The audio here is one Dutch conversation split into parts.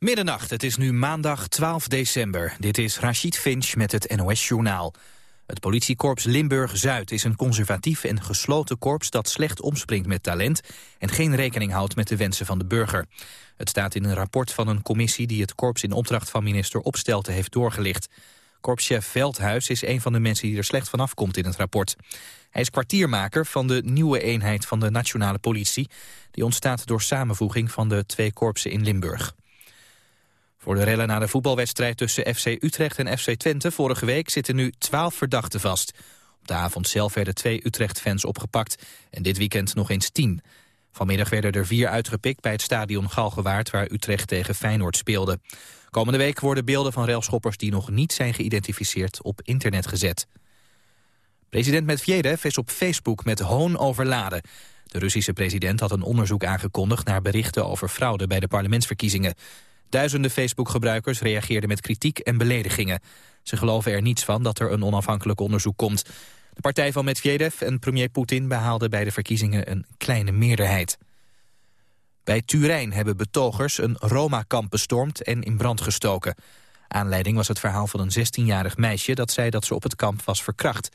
Middernacht, het is nu maandag 12 december. Dit is Rachid Finch met het NOS-journaal. Het politiekorps Limburg-Zuid is een conservatief en gesloten korps... dat slecht omspringt met talent en geen rekening houdt met de wensen van de burger. Het staat in een rapport van een commissie... die het korps in opdracht van minister Opstelten heeft doorgelicht. Korpschef Veldhuis is een van de mensen die er slecht vanaf komt in het rapport. Hij is kwartiermaker van de nieuwe eenheid van de nationale politie. Die ontstaat door samenvoeging van de twee korpsen in Limburg. Voor de rellen na de voetbalwedstrijd tussen FC Utrecht en FC Twente vorige week zitten nu twaalf verdachten vast. Op de avond zelf werden twee Utrecht-fans opgepakt en dit weekend nog eens tien. Vanmiddag werden er vier uitgepikt bij het stadion Galgenwaard waar Utrecht tegen Feyenoord speelde. Komende week worden beelden van railschoppers die nog niet zijn geïdentificeerd op internet gezet. President Medvedev is op Facebook met hoon overladen. De Russische president had een onderzoek aangekondigd naar berichten over fraude bij de parlementsverkiezingen. Duizenden Facebook-gebruikers reageerden met kritiek en beledigingen. Ze geloven er niets van dat er een onafhankelijk onderzoek komt. De partij van Medvedev en premier Poetin behaalden bij de verkiezingen een kleine meerderheid. Bij Turijn hebben betogers een Roma-kamp bestormd en in brand gestoken. Aanleiding was het verhaal van een 16-jarig meisje dat zei dat ze op het kamp was verkracht.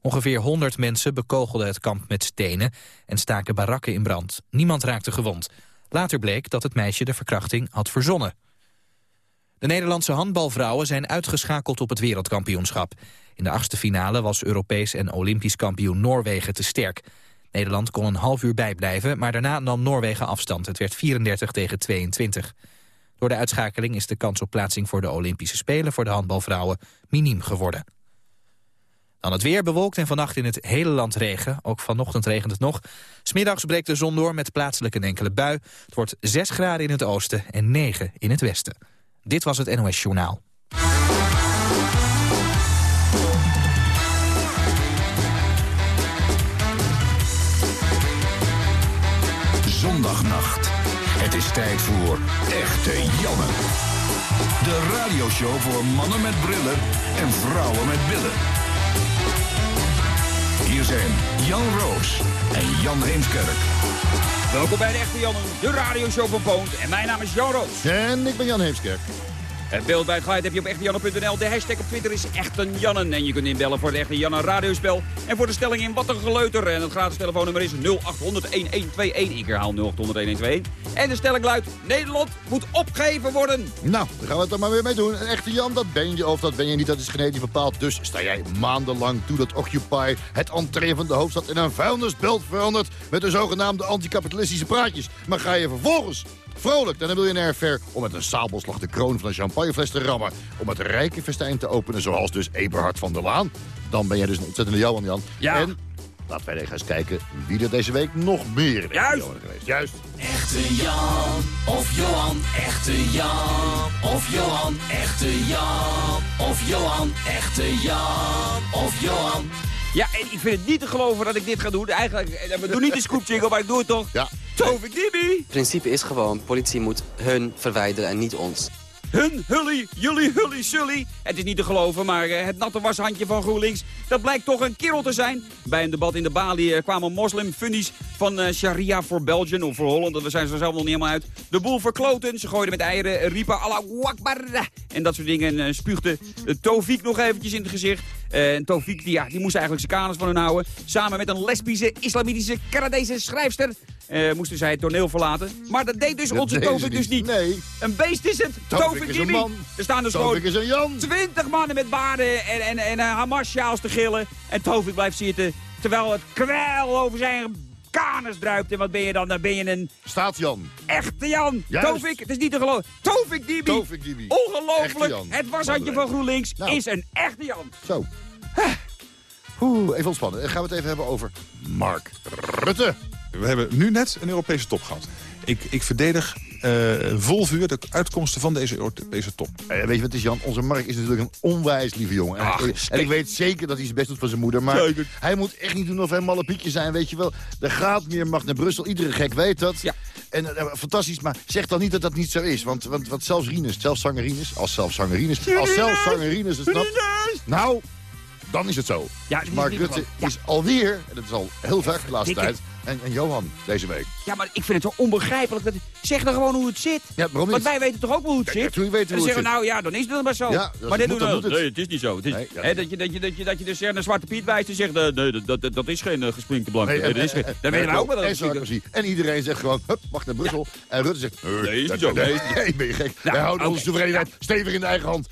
Ongeveer 100 mensen bekogelden het kamp met stenen en staken barakken in brand. Niemand raakte gewond. Later bleek dat het meisje de verkrachting had verzonnen. De Nederlandse handbalvrouwen zijn uitgeschakeld op het wereldkampioenschap. In de achtste finale was Europees en Olympisch kampioen Noorwegen te sterk. Nederland kon een half uur bijblijven, maar daarna nam Noorwegen afstand. Het werd 34 tegen 22. Door de uitschakeling is de kans op plaatsing voor de Olympische Spelen voor de handbalvrouwen miniem geworden. Het weer bewolkt en vannacht in het hele land regen. Ook vanochtend regent het nog. Smiddags breekt de zon door met plaatselijk een enkele bui. Het wordt 6 graden in het oosten en 9 in het westen. Dit was het NOS Journaal. Zondagnacht. Het is tijd voor Echte Janne. De radioshow voor mannen met brillen en vrouwen met billen. Hier zijn Jan Roos en Jan Heemskerk. Welkom bij de Echte Jan, de radioshow van Poont. En mijn naam is Jan Roos. En ik ben Jan Heemskerk. Het beeld bij het geluid heb je op echtejannen.nl. De hashtag op Twitter is Echte Jannen. En je kunt inbellen voor de Echte Jannen radiospel. En voor de stelling in Wat een Geleuter. En het gratis telefoonnummer is 0800-1121. Ik herhaal 0800-1121. En de stelling luidt, Nederland moet opgegeven worden. Nou, daar gaan we het er maar weer mee doen. Een echte Jan, dat ben je of dat ben je niet, dat is genetisch bepaald. Dus sta jij maandenlang toe dat Occupy het entree van de hoofdstad in een vuilnisbelt verandert... met de zogenaamde anticapitalistische praatjes. Maar ga je vervolgens Vrolijk dan wil je naar ver om met een sabelslag de kroon van een champagnefles te rammen. Om het rijke festijn te openen, zoals dus Eberhard van der Laan. Dan ben jij dus een ontzettende Johan Jan. Ja. En laten wij eens kijken wie er deze week nog meer in Juist. Geweest. Juist. Echte Jan of Johan, echte Jan of Johan, echte Jan of Johan, echte Jan of Johan. Ja, en ik vind het niet te geloven dat ik dit ga doen. Eigenlijk, eh, we doen niet de scoop jingle, maar ik doe het toch. Ja. Tovik Dibi. Het principe is gewoon, politie moet hun verwijderen en niet ons. Hun, hully, jullie, hully, sully. Het is niet te geloven, maar eh, het natte washandje van GroenLinks... dat blijkt toch een kerel te zijn. Bij een debat in de Bali eh, kwamen moslimfunnies van eh, Sharia voor België... of voor Holland, we zijn er zelf nog niet helemaal uit. De boel verkloten, ze gooiden met eieren, riepen Allah Akbar... en dat soort dingen. En spuugde Tovik nog eventjes in het gezicht. En Tovik die, ja, die moest eigenlijk zijn kanus van hun houden. Samen met een lesbische, islamitische, Canadese schrijfster... eh, moesten zij het toneel verlaten. Maar dat deed dus Dat onze Tovik dus niet. Nee. Een beest is het. Tovik een man. Er staan dus Tovik gewoon is een Jan. twintig mannen met baarden en, en, en uh, Hamas-sjaals te gillen. En Tovik blijft zitten terwijl het kwel over zijn kanus druipt. En wat ben je dan? Dan ben je een Staat Jan. echte Jan. Juist. Tovik, het is niet te geloven. Tovik Dibi. Tovik Dibi. Ongelooflijk. Het washandje van GroenLinks Nou. is een echte Jan. Zo. Oeh, even ontspannen. Dan gaan we het even hebben over Mark Rutte. We hebben nu net een Europese top gehad. Ik, ik verdedig eh, vol vuur de uitkomsten van deze Europese top. Eh, weet je wat het is, Jan? Onze Mark is natuurlijk een onwijs lieve jongen. En, Ach, en ik weet zeker dat hij zijn best doet voor zijn moeder. Maar Zeker. hij moet echt niet doen of hij een malle pietje zijn, weet je wel. Er gaat meer macht naar Brussel. Iedere gek weet dat. Ja. En eh, fantastisch, maar zeg dan niet dat dat niet zo is. Want, want, want zelfs Rinus, zelfs zangerines, als zelfs zangerines, als zelfs zangerines het snapt. Nou, dan is het zo. Ja, Dus Mark is Rutte ja. is alweer, en dat is al heel vaak de laatste tijd, en, en Johan deze week. Ja, maar ik vind het zo onbegrijpelijk. Dat... Zeg dan gewoon hoe het zit. Ja, waarom Want wij weten toch ook wel hoe het Ja, zit? natuurlijk weten we en dan zeggen we, nou ja, dan is het dan maar zo. Ja, maar dit moet, doen we. Nee, het is niet zo. Het is, Nee, ja. hè, dat, je, dat, je, dat, je, dat je dus naar Zwarte Piet wijst en zegt, eh, nee, dat, dat, dat is geen uh, gesprinkte blank. Nee, dat is geen, dan weten wij ook wel dat en. En iedereen zegt gewoon, hup, mag naar Brussel. En Rutte zegt, Nee, is dat- niet zo. Nee, ben je gek. Wij houden onze soevereiniteit stevig in de eigen hand.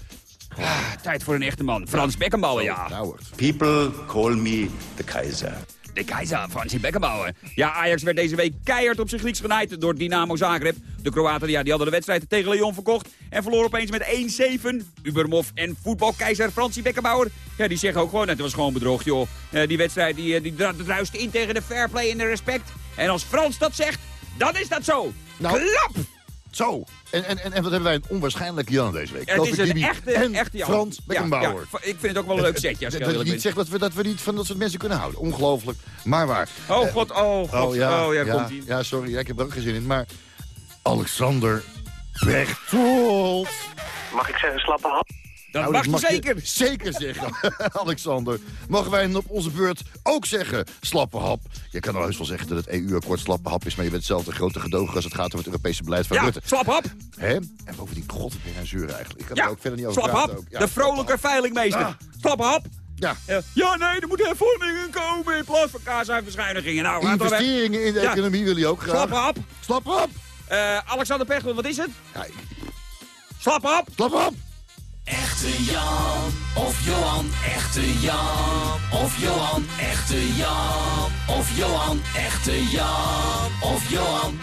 Ah, Tijd voor een echte man. Frans Beckenbauer, ja. Nou. People call me the Kaiser. De keizer, Fransie Beckenbauer. Ja, Ajax werd deze week keihard op zijn Grieks genaaid door Dynamo Zagreb. De Kroaten ja, die hadden de wedstrijd tegen Lyon verkocht en verloren opeens met 1-7. Ubermof en voetbalkeizer Fransie Beckenbauer, ja, die zeggen ook gewoon, het was gewoon bedrog, joh. Eh, die wedstrijd die, eh, die druist in tegen de fair play en de respect. En als Frans dat zegt, dan is dat zo. Nou, Klap! Zo. En, en, en, en wat hebben wij een onwaarschijnlijk Jan deze week. Het is een echte, en echte Jan. Frans Ja, Beckenbauer. ja, ik vind het ook wel een leuk setje, als ik dat je niet zegt dat we, dat we niet van dat soort mensen kunnen houden. Ongelooflijk. Maar waar. Oh god, oh god, oh ja, ja, komt ie. ja, sorry, ja, ik heb er ook geen zin in. Maar Alexander Pechtold. Mag ik zeggen slappe hap? Dat Nou, mag je zeker. zeker zeggen, Alexander. Mogen wij op onze beurt ook zeggen, slappe hap? Je kan al heus wel zeggen dat het EU-akkoord slappe hap is... maar je bent zelf de grote gedogen als het gaat om het Europese beleid van Ja, Rutte. slap hap. Hè? En bovendien, god, wat ben aan zeuren eigenlijk. Ik kan Ja, er ook verder niet over slap praten. hap. Ja, de vrolijke veilingmeester. Ja. Slap hap. Ja, Ja, ja, nee, er moeten hervormingen komen in plaats van. Nou, laten we weg. investeringen in de economie wil je ook graag. Slap hap. Slap hap. Eh, Alexander Pechtold, wat is het? Ja, ik- Slap hap. slap hap. Echte Jan of Johan, echte Jan of Johan, echte Jan of Johan, echte Jan of Johan.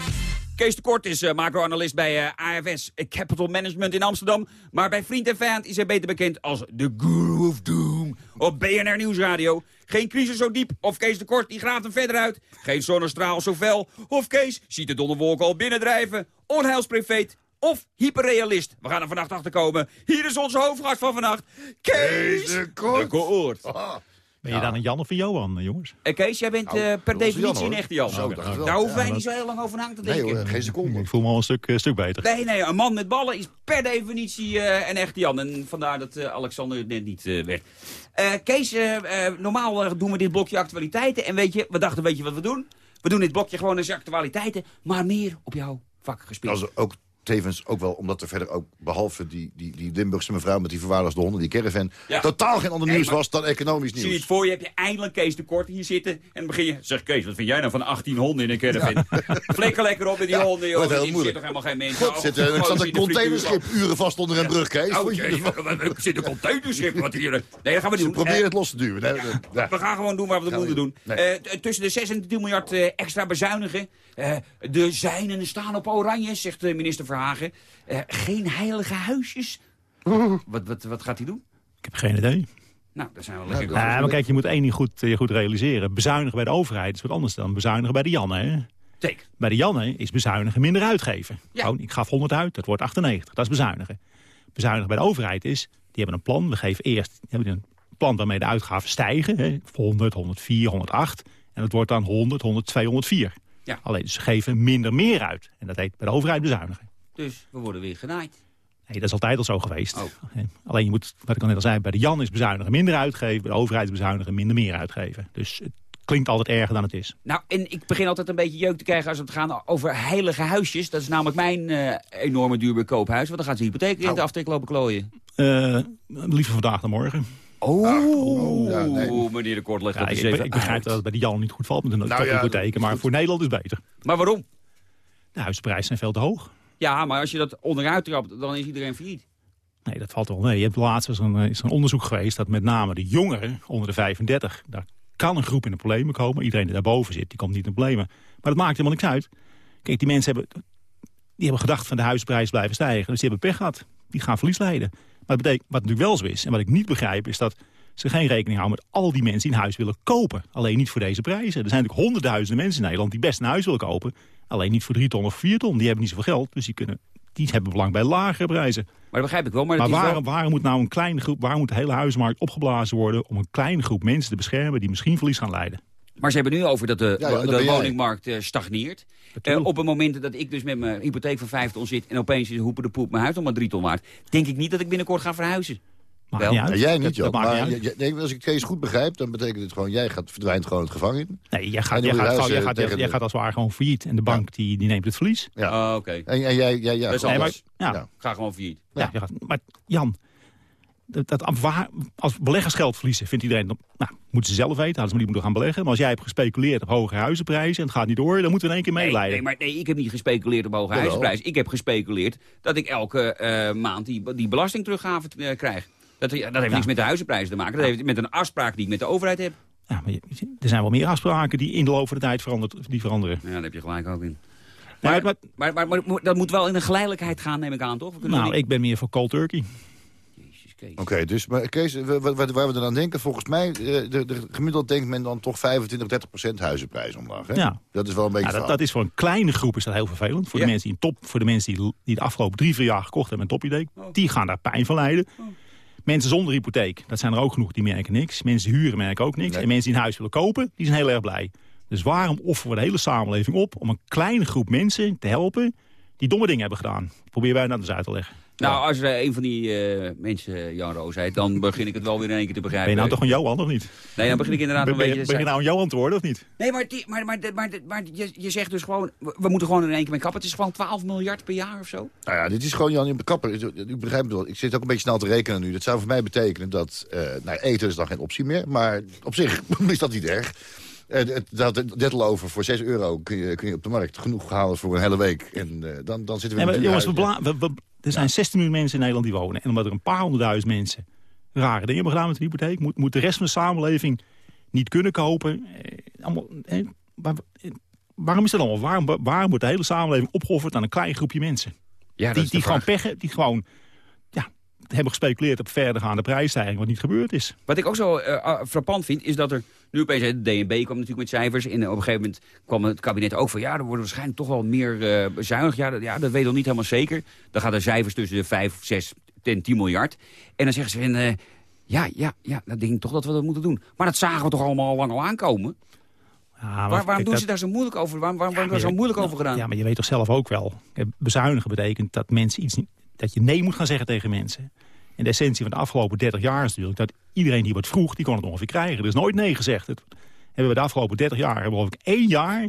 Kees de Kort is eh, macro-analyst bij eh, AFS Capital Management in Amsterdam. Maar bij Vriend en Vijand is hij beter bekend als de Guru of Doom op BNR Nieuwsradio. Geen crisis zo diep of Kees de Kort die graaft hem verder uit. Geen zonnestraal zo fel of Kees ziet de donderwolken al binnendrijven. Onheilsprofeet of hyperrealist. We gaan er vannacht achter komen. Hier is onze hoofdgast van vannacht, Kees de Kort. Ah, Ben je dan een Jan of een Johan, eh, jongens? Eh, Kees, jij bent Nou, eh, per Jan, definitie een echte Jan. Zo, wel. Daar hoeven wij Ja, niet zo heel lang over na te nee denken. hoor, geen seconde. Ik voel me al een stuk, stuk beter. Nee, nee, een man met ballen is per definitie eh, een echte Jan. En vandaar dat eh, Alexander het net niet eh, werd. Eh, Kees, normaal doen we dit blokje actualiteiten. En weet je, we dachten, weet je wat we doen? We doen dit blokje gewoon als actualiteiten, maar meer op jouw vak gespeeld. Dat is ook tevens ook wel omdat er verder ook, behalve die, die, die Limburgse mevrouw met die verwaarloosde honden, die caravan, Ja. totaal geen ander nieuws was dan economisch Zie je het nieuws. voor je, heb je eindelijk Kees de Kort hier zitten. En dan begin je, zeg Kees, wat vind jij nou van 18 honden in een caravan? Flikker lekker op met die Ja, honden, joh. heel Er zit moeilijk. toch helemaal geen mensen. God, Oh, zit, er- ik zat een containerschip uren vast onder een brug, Kees. Oh, Vond je jezus, ervan? er zit een containerschip wat hier... Nee, dat gaan we doen. Probeer Eh, het los te duwen. Nee, ja. We gaan gewoon doen waar we het moeten doen. Nee. Eh, tussen de 6 en de 10 miljard eh, extra bezuinigen. Eh, de zijnen staan op oranje, zegt eh, minister Verhagen. Eh, geen heilige huisjes. wat, wat, wat gaat hij doen? Ik heb geen idee. Nou, daar zijn we lekker Ja, maar kijk, je moet één ding goed, eh, goed realiseren. Bezuinigen bij de overheid is wat anders dan bezuinigen bij de Janne. Hè? Zeker. Bij de Janne is bezuinigen minder uitgeven. Ja. Gewoon, ik gaf 100 uit, dat wordt 98. Dat is bezuinigen. Bezuinigen bij de overheid is, die hebben een plan. We geven eerst hebben een plan waarmee de uitgaven stijgen. Hè? 100, 104, 108. En dat wordt dan 100, 102, 104. Ja. Alleen, ze geven minder meer uit. En dat heet bij de overheid bezuinigen. Dus we worden weer genaaid. Nee, dat is altijd al zo geweest. Oh. Alleen je moet, wat ik al net al zei, bij de Jan is bezuinigen minder uitgeven. Bij de overheid is bezuinigen minder meer uitgeven. Dus het klinkt altijd erger dan het is. Nou, en ik begin altijd een beetje jeuk te krijgen als het gaat over heilige huisjes. Dat is namelijk mijn eh, enorme duurbare koophuis. Want dan gaat de hypotheek in de aftrek lopen klooien. Eh, liever vandaag dan morgen. Oh, ja, nee. meneer de Kort legt Ja, dat eens ik, even ik begrijp uit. dat het bij de Jan niet goed valt met een Nou nou, ja, hypotheken. Maar voor Nederland is het beter. Maar waarom? De huisprijzen zijn veel te hoog. Ja, maar als je dat onderuit trapt, dan is iedereen failliet. Nee, dat valt wel mee. Je hebt laatst is een, is een onderzoek geweest dat met name de jongeren onder de 35... daar kan een groep in de problemen komen. Iedereen die daarboven zit, die komt niet in de problemen. Maar dat maakt helemaal niks uit. Kijk, die mensen hebben, die hebben gedacht van de huisprijs blijven stijgen. Dus die hebben pech gehad. Die gaan verlies leiden. Maar betekent, wat natuurlijk wel zo is, en wat ik niet begrijp... is dat ze geen rekening houden met al die mensen die een huis willen kopen. Alleen niet voor deze prijzen. Er zijn natuurlijk honderdduizenden mensen in Nederland die best een huis willen kopen. Alleen niet voor drie ton of vier ton. Die hebben niet zoveel geld, dus die, kunnen, die hebben belang bij lagere prijzen. Maar dat begrijp ik wel. Maar, Maar waarom, wel... waarom moet nou een kleine groep, waarom moet de hele huizenmarkt opgeblazen worden om een kleine groep mensen te beschermen die misschien verlies gaan leiden? Maar ze hebben nu over dat de, Ja, ja, de jij. woningmarkt eh, stagneert. Eh, op het moment dat ik dus met mijn hypotheek van 5 ton zit... en opeens is hoepen de poep mijn huis nog maar 3 ton waard... denk ik niet dat ik binnenkort ga verhuizen. Maakt Wel. niet uit. Nou, jij niet, maakt Maar niet nee, als ik Kees goed begrijp, dan betekent het gewoon... jij gaat, verdwijnt gewoon het gevangen in. Nee, jij gaat, jij gaat, jij gaat, tegen jij de- gaat als het ware gewoon failliet. En de bank die, die neemt het verlies. Ja. Oh, Oké. En, en jij, jij, ja, Dat is gewoon- Nee, maar, anders. ja, Ja. Ga gewoon failliet. Ja, je gaat- maar Jan, dat, dat, waar- als beleggers geld verliezen, vindt iedereen... dat- Nou, moeten ze zelf weten, hadden ze maar niet moeten gaan beleggen. Maar als jij hebt gespeculeerd op hoge huizenprijzen en het gaat niet door... dan moeten we in één keer Nee, meeleiden. nee, maar nee, ik heb niet gespeculeerd op hoge Jawel. huizenprijs. Ik heb gespeculeerd dat ik elke eh, maand die, die belastingteruggave eh, krijg. Dat, dat heeft niks met de huizenprijzen te maken. Dat heeft met een afspraak die ik met de overheid heb. Ja, maar je- er zijn wel meer afspraken die in de loop van de tijd die veranderen. Ja, daar heb je gelijk ook in. Maar, Maar, maar- maar, maar, maar, dat moet wel in een geleidelijkheid gaan, neem ik aan, toch? We kunnen nou, niet- ik ben meer voor cold turkey. Kees. Oké, dus maar Kees, wa- wa- wa- waar we dan aan denken, volgens mij, eh, de, de, gemiddeld denkt men dan toch 25, 30 procent huizenprijs omlaag. Hè? Ja. Dat is wel een beetje Ja, dat, dat is voor een kleine groep is dat heel vervelend. Voor Ja. de mensen die een top, voor de mensen die, die de afgelopen drie, vier jaar gekocht hebben een topidee, die gaan daar pijn van lijden. Mensen zonder hypotheek, dat zijn er ook genoeg, die merken niks. Mensen die huren merken ook niks. Nee. En mensen die een huis willen kopen, die zijn heel erg blij. Dus waarom offeren we de hele samenleving op om een kleine groep mensen te helpen die domme dingen hebben gedaan? Probeer wij dat eens uit te leggen. Nou, als er een van die eh, mensen Jan Roos heet, dan begin ik het wel weer in één keer te Ben begrijpen. je nou toch een Johan of niet? Nee, dan begin ik inderdaad Ben, een ben je, beetje... ben je nou een Johan te worden of niet? Nee, maar, die, maar, maar, maar, maar, je, je zegt dus gewoon... We moeten gewoon in één keer mee kappen. Het is gewoon 12 miljard per jaar of zo. Nou ja, dit is gewoon Jan de Kapper. Ik begrijp het wel. Ik zit ook een beetje snel te rekenen nu. Dat zou voor mij betekenen dat... eh nou, eten is dan geen optie meer. Maar op zich is dat niet erg. Eh, het- dat net over voor 6 euro kun je, kun je op de markt genoeg halen voor een hele week. En eh, dan, dan zitten we maar in jongens, we er zijn 16 miljoen mensen in Nederland die wonen. En omdat er een paar honderdduizend mensen rare dingen hebben gedaan met de hypotheek... moet, moet de rest van de samenleving niet kunnen kopen. Eh, allemaal, eh, waar- eh, waarom is dat allemaal? Waarom, waarom wordt de hele samenleving opgeofferd aan een klein groepje mensen? Ja, die die gewoon pech, die gewoon ja, hebben gespeculeerd op verdergaande prijsstijging... wat niet gebeurd is. Wat ik ook zo eh, ah, frappant vind, is dat er nu opeens... De DNB kwam natuurlijk met cijfers. En op een gegeven moment kwam het kabinet ook van... ja, er worden waarschijnlijk toch wel meer eh bezuinigd. Ja, dat, ja, dat weet ik nog niet helemaal zeker. Dan gaan er cijfers tussen de 5, 6, 10, 10 miljard. En dan zeggen ze van... eh, ja, ja, ja, dan denk ik toch dat we dat moeten doen. Maar dat zagen we toch allemaal al lang al aankomen? Ja, Waar, waarom kijk, doen dat- ze daar zo moeilijk over? Waarom, waarom Ja, er maar zo moeilijk over gedaan? Ja, maar je weet toch zelf ook wel. Bezuinigen betekent dat mensen iets niet, dat je nee moet gaan zeggen tegen mensen. En de essentie van de afgelopen 30 jaar is natuurlijk dat iedereen die wat vroeg, die kon het ongeveer krijgen. Er is nooit nee gezegd. Hebben we de afgelopen 30 jaar, hebben we geloof ik één jaar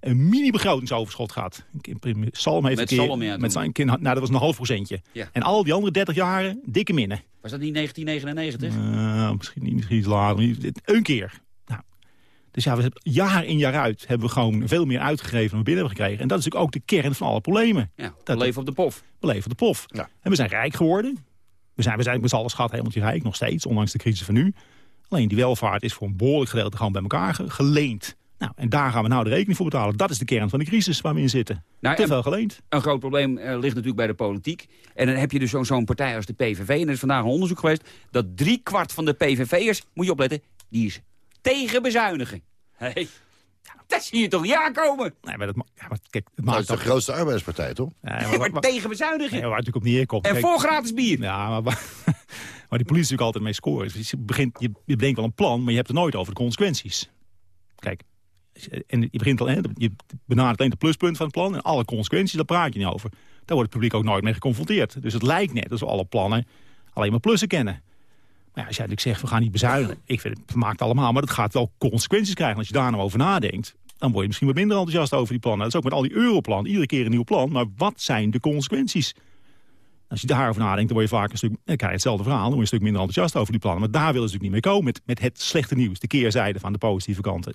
een mini-begrotingsoverschot gehad. Salm heeft Met een keer, Salm, ja, met toen. zijn, kind- nou, dat was een half procentje. Ja. En al die andere 30 jaren, dikke minnen. Was dat niet 1999? Eh, misschien, niet, misschien iets later. Een keer. Dus ja, we hebben jaar in jaar uit hebben we gewoon veel meer uitgegeven dan we binnen hebben gekregen. En dat is natuurlijk ook de kern van alle problemen. Ja, Dat- leven op de pof. We leven de pof. Ja. En we zijn rijk geworden. We zijn, we zijn met z'n allen schat helemaal rijk, nog steeds, ondanks de crisis van nu. Alleen die welvaart is voor een behoorlijk gedeelte gewoon bij elkaar ge- geleend. Nou, en daar gaan we nou de rekening voor betalen. Dat is de kern van de crisis waar we in zitten. Nou, Te veel geleend. Een groot probleem eh, ligt natuurlijk bij de politiek. En dan heb je dus zo'n zo'n partij als de PVV. En er is vandaag een onderzoek geweest dat drie kwart van de PVV'ers, moet je opletten, die is tegen bezuinigen. Hey. Dat zie je toch niet aankomen? Nee, maar dat, ja, maar kijk, het Dat is de grootste arbeidspartij, toch? Nee, Ja, maar, maar maar- tegen nee, bezuinigen. waar het natuurlijk op neerkomt. En kijk, voor gratis bier. Ja, maar, waar die politie natuurlijk altijd mee scoort. is, Je, begint, je, je bedenkt wel een plan, maar je hebt het nooit over de consequenties. Kijk, en je, begint al, hè, je benadert alleen de pluspunten van het plan... en alle consequenties, daar praat je niet over. Daar wordt het publiek ook nooit mee geconfronteerd. Dus het lijkt net alsof alle plannen alleen maar plussen kennen. Maar ja, als jij natuurlijk zegt, we gaan niet bezuinigen... ik vind het maakt allemaal, maar dat gaat wel consequenties krijgen. Als je daar nou over nadenkt, dan word je misschien wat minder enthousiast over die plannen. Dat is ook met al die europlannen, iedere keer een nieuw plan. Maar wat zijn de consequenties? Als je daarover nadenkt, dan word je vaak een stuk... Dan krijg je hetzelfde verhaal, dan word je een stuk minder enthousiast over die plannen. Maar daar willen ze natuurlijk niet mee komen met, met het slechte nieuws. De keerzijde van de positieve kanten.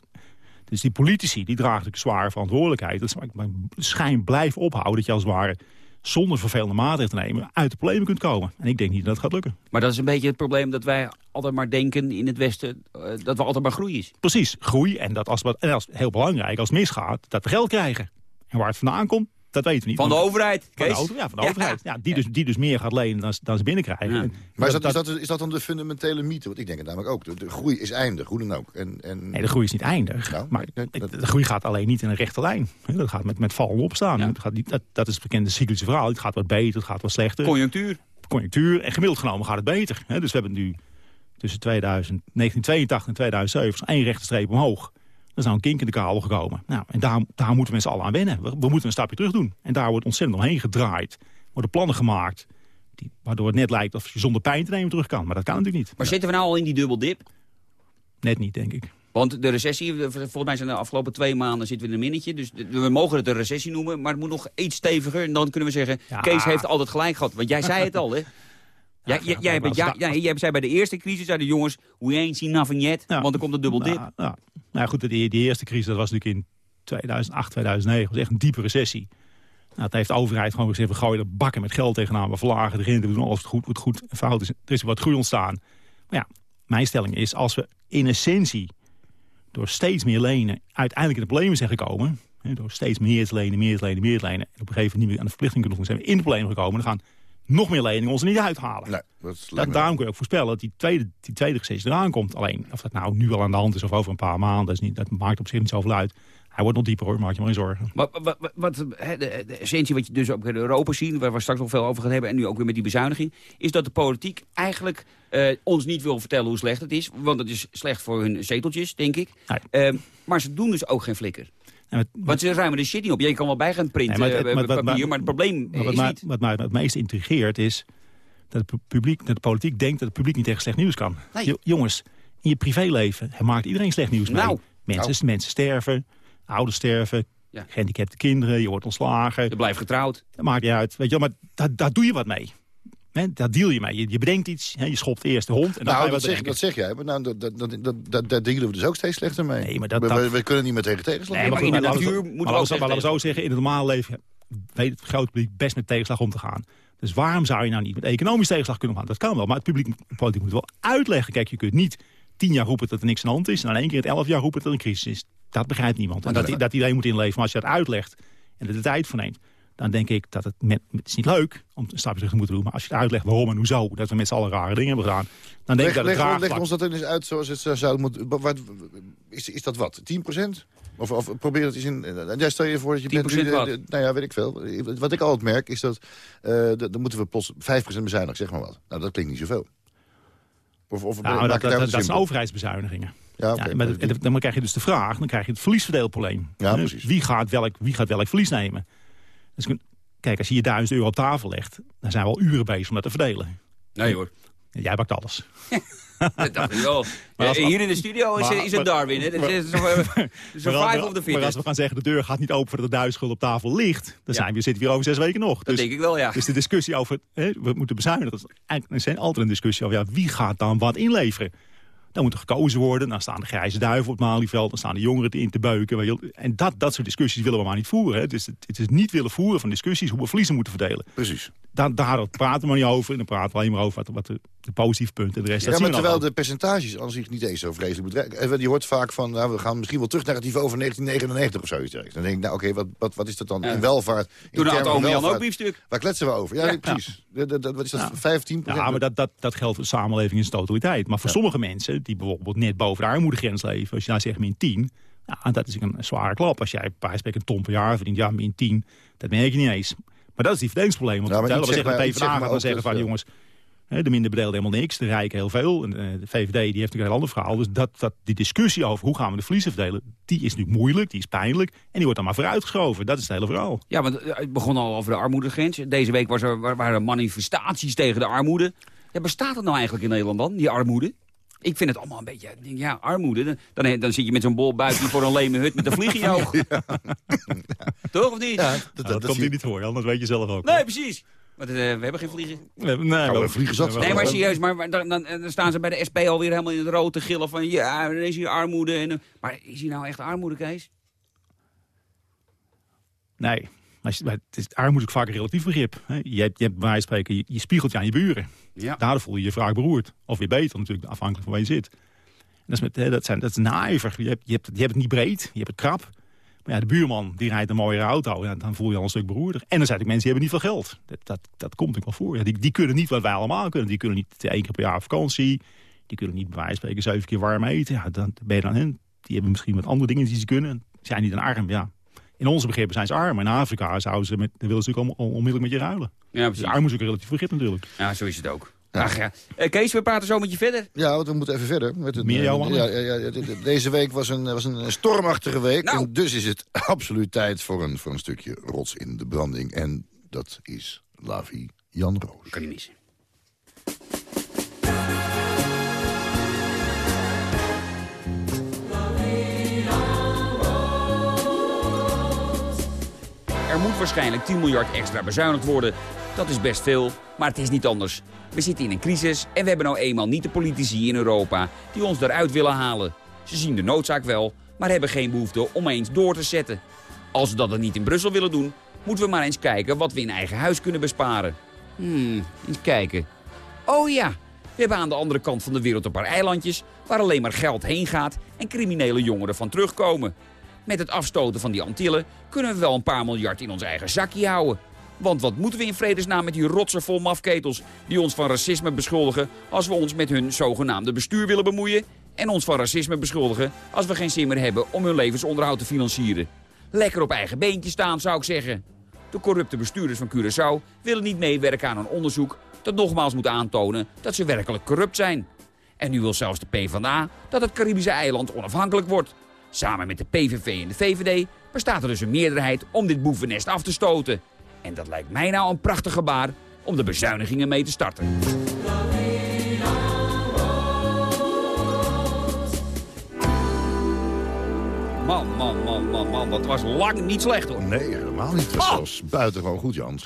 Dus die politici, die dragen natuurlijk zware verantwoordelijkheid. Dat is, maar schijn blijf ophouden dat je als het ware... zonder vervelende maatregelen te nemen uit de problemen kunt komen. En ik denk niet dat het gaat lukken. Maar dat is een beetje het probleem dat wij altijd maar denken in het Westen... eh, dat we altijd maar groei is. Precies, groei. En dat als, wat- en als heel belangrijk, als het misgaat, dat we geld krijgen. En waar het vandaan komt, dat weten we niet. Van de overheid, Van de, over- ja, van de overheid. Ja, die, dus, die dus meer gaat lenen dan, dan ze binnenkrijgen. Ja. Maar is dat, is, dat, is dat dan de fundamentele mythe? Want ik denk het namelijk ook. De, de groei is eindig, hoe dan ook. En, en... Nee, de groei is niet eindig. Nou, maar nee, dat- de groei gaat alleen niet in een rechte lijn. Dat gaat met, met vallen en opstaan. Ja. Het gaat niet, dat, dat is het bekende cyclische verhaal. Het gaat wat beter, het gaat wat slechter. Conjunctuur. Conjunctuur. En gemiddeld genomen gaat het beter. hè. Dus we hebben nu tussen 2000, 1982 en 2007 is één rechte streep omhoog. Er is nou een kink in de kabel gekomen. Nou, en daar, daar moeten z'n allen aan wennen. We, we moeten een stapje terug doen. En daar wordt ontzettend omheen gedraaid. Worden plannen gemaakt die, waardoor het net lijkt of je zonder pijn te nemen terug kan. Maar dat kan natuurlijk niet. Maar zitten we nou al in die dubbeldip? Net niet, denk ik. Want de recessie, volgens mij zijn de afgelopen twee maanden zitten we in een minnetje. Dus we mogen het een recessie noemen, maar het moet nog iets steviger. En dan kunnen we zeggen, Ja. Kees heeft altijd gelijk gehad. Want jij zei het al, hè? Jij, jij, ja, jij, bent- ja, ja, jij zei bij de eerste crisis, zeiden de jongens, we ain't seen nothing yet. Ja. Want er komt een dubbel dip. Nou, nou, nou goed, die, die eerste crisis dat was natuurlijk in 2008, 2009. Dat was echt een diepe recessie. Nou, het heeft de overheid gewoon gezegd, we gooien er bakken met geld tegenaan. We verlagen de rente, we doen alles goed, wat goed en fout is. Er is wat groei ontstaan. Maar ja, mijn stelling is, als we in essentie door steeds meer lenen uiteindelijk in de problemen zijn gekomen... hè, door steeds meer te lenen, meer te lenen, meer te lenen... en op een gegeven moment niet meer aan de verplichting kunnen voldoen... zijn we in de problemen gekomen. Dan gaan nog meer leningen ons er niet uithalen. Nee, dat daarom kun je ook voorspellen dat die tweede, die tweede recessie eraan komt. Alleen, of dat nou nu al aan de hand is of over een paar maanden... dat, is niet, dat maakt op zich niet zoveel uit. Hij wordt nog dieper hoor, maak je maar geen zorgen. Wat, wat, wat, de, de essentie wat je dus ook in Europa ziet, waar we straks nog veel over gaan hebben... en nu ook weer met die bezuiniging, is dat de politiek eigenlijk eh, ons niet wil vertellen hoe slecht het is. Want het is slecht voor hun zeteltjes, denk ik. Nee. Eh, maar ze doen dus ook geen flikker. Wat, Want ze ruimen de shit niet op. Je kan wel bij gaan printen, Nee, maar het- eh, maar- maar- papier, maar het probleem wat, is mij, niet... wat mij het meest intrigeert is... dat het publiek, dat de politiek denkt dat het publiek niet tegen slecht nieuws kan. Nee. Jongens, in je privéleven maakt iedereen slecht nieuws mee. Nou. mensen, mensen sterven, ouders sterven, Ja. gehandicapte kinderen, je wordt ontslagen. Je blijft getrouwd. Dat maakt niet uit. Weet je maar daar, daar doe je wat mee. Hè, daar deal je mee. Je, je bedenkt iets, hè, je schopt eerst de hond en dan Nou, dat wat zeg, dat zeg jij. Maar nou, dat, dat, dat, dat, daar dealen we dus ook steeds slechter mee. Nee, maar dat- we, dat- we, we kunnen niet meer tegen tegenslag. Nee, maar in de natuur maar moeten we ook maar laten we zo zeggen, in het normale leven weet het grote publiek best met tegenslag om te gaan. Dus waarom zou je nou niet met economisch tegenslag kunnen omgaan? Dat kan wel, maar het publiek, politiek moet wel uitleggen. Kijk, je kunt niet tien jaar roepen dat er niks aan de hand is... en dan één keer het elf jaar roepen dat er een crisis is. Dat begrijpt niemand. En dat, dat iedereen moet inleven. Maar als je dat uitlegt en er de tijd voor neemt... dan denk ik dat het, met, het is niet leuk om een stapje terug te moeten doen... maar als je het uitlegt waarom en hoezo... dat we met z'n allen rare dingen hebben gedaan... dan denk Leg, ik dat het leg draagvlak... ons dat eens uit zoals het zou- zou moeten... wat- Is, is dat wat? 10% Of, of probeer dat eens in... eh, Ja, stel je voor dat je... 10% bent nu de- wat? de- nou ja, weet ik veel. Wat ik altijd merk is dat... eh, de- dan moeten we plots 5% bezuinigen, zeg maar wat. Nou, dat klinkt niet zoveel. Of, of Nou, dat, dat, zijn overheidsbezuinigingen. Ja, oké, ja, maar maar die- dan krijg je dus de vraag, dan krijg je het verliesverdeelprobleem. Ja, precies. Wie gaat, welk, wie gaat welk verlies nemen? Dus, kijk, als je je 1000 euro op tafel legt, dan zijn we al uren bezig om dat te verdelen. Nee hoor, Jij bakt alles. dat dacht ik. Maar als- Eh, Hier in de studio is, maar- is het Darwin. hè. Dat is five of the maar als fittest. we gaan zeggen, de deur gaat niet open voordat de duizend op tafel ligt... dan zijn we, zitten we hier over zes weken nog. Dat Dus, denk ik wel, ja. dus de discussie over, hè, we moeten bezuinigen... dat is eigenlijk er is altijd een discussie over, ja, wie gaat dan wat inleveren? Dan moet er gekozen worden. Dan staan de grijze duiven op het Malieveld. Dan staan de jongeren in te beuken. En dat, dat soort discussies willen we maar niet voeren. Hè. Dus het, het is niet willen voeren van discussies hoe we verliezen moeten verdelen. Precies. Daar, daar praten we maar niet over. En dan praten we alleen maar over wat, wat de, de positieve punten en de rest. Ja, dat maar terwijl de percentages aan zich niet eens zo vreselijk bedrijven. Je hoort vaak van, nou, we gaan misschien wel terug naar het niveau van 1999 of zoiets. Dan denk ik, nou oké, wat, wat, wat is dat dan Ja. in welvaart? In Toen had termen van ome Jan ook biefstuk. Waar kletsen we over? Ja, Ja. nee, precies. Dat, dat, dat- wat is dat, Ja. 15 Ja, maar dat, dat, dat geldt voor de samenleving in zijn totaliteit. Maar voor sommige mensen, die bijvoorbeeld net boven de armoedegrens leven... als je nou zegt min 10, ja, dat is een zware klap. Als jij bij spreken een ton per jaar verdient, ja, min 10, dat merk je niet eens. Maar dat is die verdelingsprobleem. Want Ja, maar we iets zeggen zeg PvdA gaat dan zeggen van... ja. jongens, hè, de minder bedeelden helemaal niks, de rijken heel veel. En eh, de VVD die heeft natuurlijk een heel ander verhaal. Dus dat, dat, die discussie over hoe gaan we de verliezen verdelen... die is nu moeilijk, die is pijnlijk. En die wordt dan maar vooruitgeschoven. Dat is het hele verhaal. Ja, want eh, het begon al over de armoedegrens. Deze week was er, wa- waren er manifestaties tegen de armoede. Ja, bestaat het nou eigenlijk in Nederland dan, die armoede? Ik vind het allemaal een beetje, ja, armoede. Dan, dan, dan zit je met zo'n bol buiten voor een leme hut met een vlieg in je oog. Toch of niet? Ja, dat, dat, dat, komt hier niet voor, anders weet je zelf ook. Nee, precies. Want eh, we hebben geen vliegen. Nee, nee, Nou, we vliegen zat. Nee, maar serieus, maar, dan, dan, dan staan ze bij de SP alweer helemaal in het rood te gillen van... ja, er is hier armoede. En, eh, maar is hier nou echt armoede, Kees? Nee, maar het is armoede is vaak een relatief begrip. hè. Je hebt, je hebt bij wijze van spreken, je, je spiegelt je aan je buren. Ja. Daardoor voel je je vaak beroerd. Of weer beter natuurlijk, afhankelijk van waar je zit. En dat is, met, hè, dat zijn, dat is. Je hebt, je, hebt, je hebt het niet breed, je hebt het krap. Maar ja, de buurman die rijdt een mooiere auto. Ja, dan voel je al een stuk beroerder. En er zijn ook mensen die hebben niet veel geld. Dat, dat, dat komt natuurlijk wel voor. Ja, die, die kunnen niet wat wij allemaal kunnen. Die kunnen niet één keer per jaar op vakantie. Die kunnen niet bij wijze van spreken zeven keer warm eten. Ja, dan ben je dan hen. Die hebben misschien wat andere dingen die ze kunnen. Zijn niet dan arm, ja. In onze begrippen zijn ze arm. In Afrika zouden ze met, dan willen ze natuurlijk on- on- onmiddellijk met je ruilen. Ja, Dus armoede is ook een relatief begrip natuurlijk. Ja, zo is het ook. Ach ja. Eh, Kees, we praten zo met je verder. Ja, want we moeten even verder. Met het, Meer eh, jouw ja, ja, ja, de- de- Deze week was een, was een stormachtige week. Nou. En dus is het absoluut tijd voor een, voor een stukje rots in de branding. En dat is La Vie, Jan Roos. Kan niet missen. Er moet waarschijnlijk 10 miljard extra bezuinigd worden. Dat is best veel, maar het is niet anders. We zitten in een crisis en we hebben nou eenmaal niet de politici in Europa die ons eruit willen halen. Ze zien de noodzaak wel, maar hebben geen behoefte om eens door te zetten. Als we dat dan niet in Brussel willen doen, moeten we maar eens kijken wat we in eigen huis kunnen besparen. Hmm, eens kijken. Oh ja, we hebben aan de andere kant van de wereld een paar eilandjes... waar alleen maar geld heen gaat en criminele jongeren van terugkomen. Met het afstoten van die Antillen kunnen we wel een paar miljard in ons eigen zakje houden. Want wat moeten we in vredesnaam met die rotsen vol mafketels... die ons van racisme beschuldigen als we ons met hun zogenaamde bestuur willen bemoeien... en ons van racisme beschuldigen als we geen zin meer hebben om hun levensonderhoud te financieren. Lekker op eigen beentje staan, zou ik zeggen. De corrupte bestuurders van Curaçao willen niet meewerken aan een onderzoek... dat nogmaals moet aantonen dat ze werkelijk corrupt zijn. En nu wil zelfs de PvdA dat het Caribische eiland onafhankelijk wordt. Samen met de PVV en de VVD bestaat er dus een meerderheid om dit boevennest af te stoten. En dat lijkt mij nou een prachtig gebaar om de bezuinigingen mee te starten. Man, man, man, man, man, dat was lang niet slecht hoor. Nee, helemaal niet. Dat Ah! was buitengewoon goed, Jan.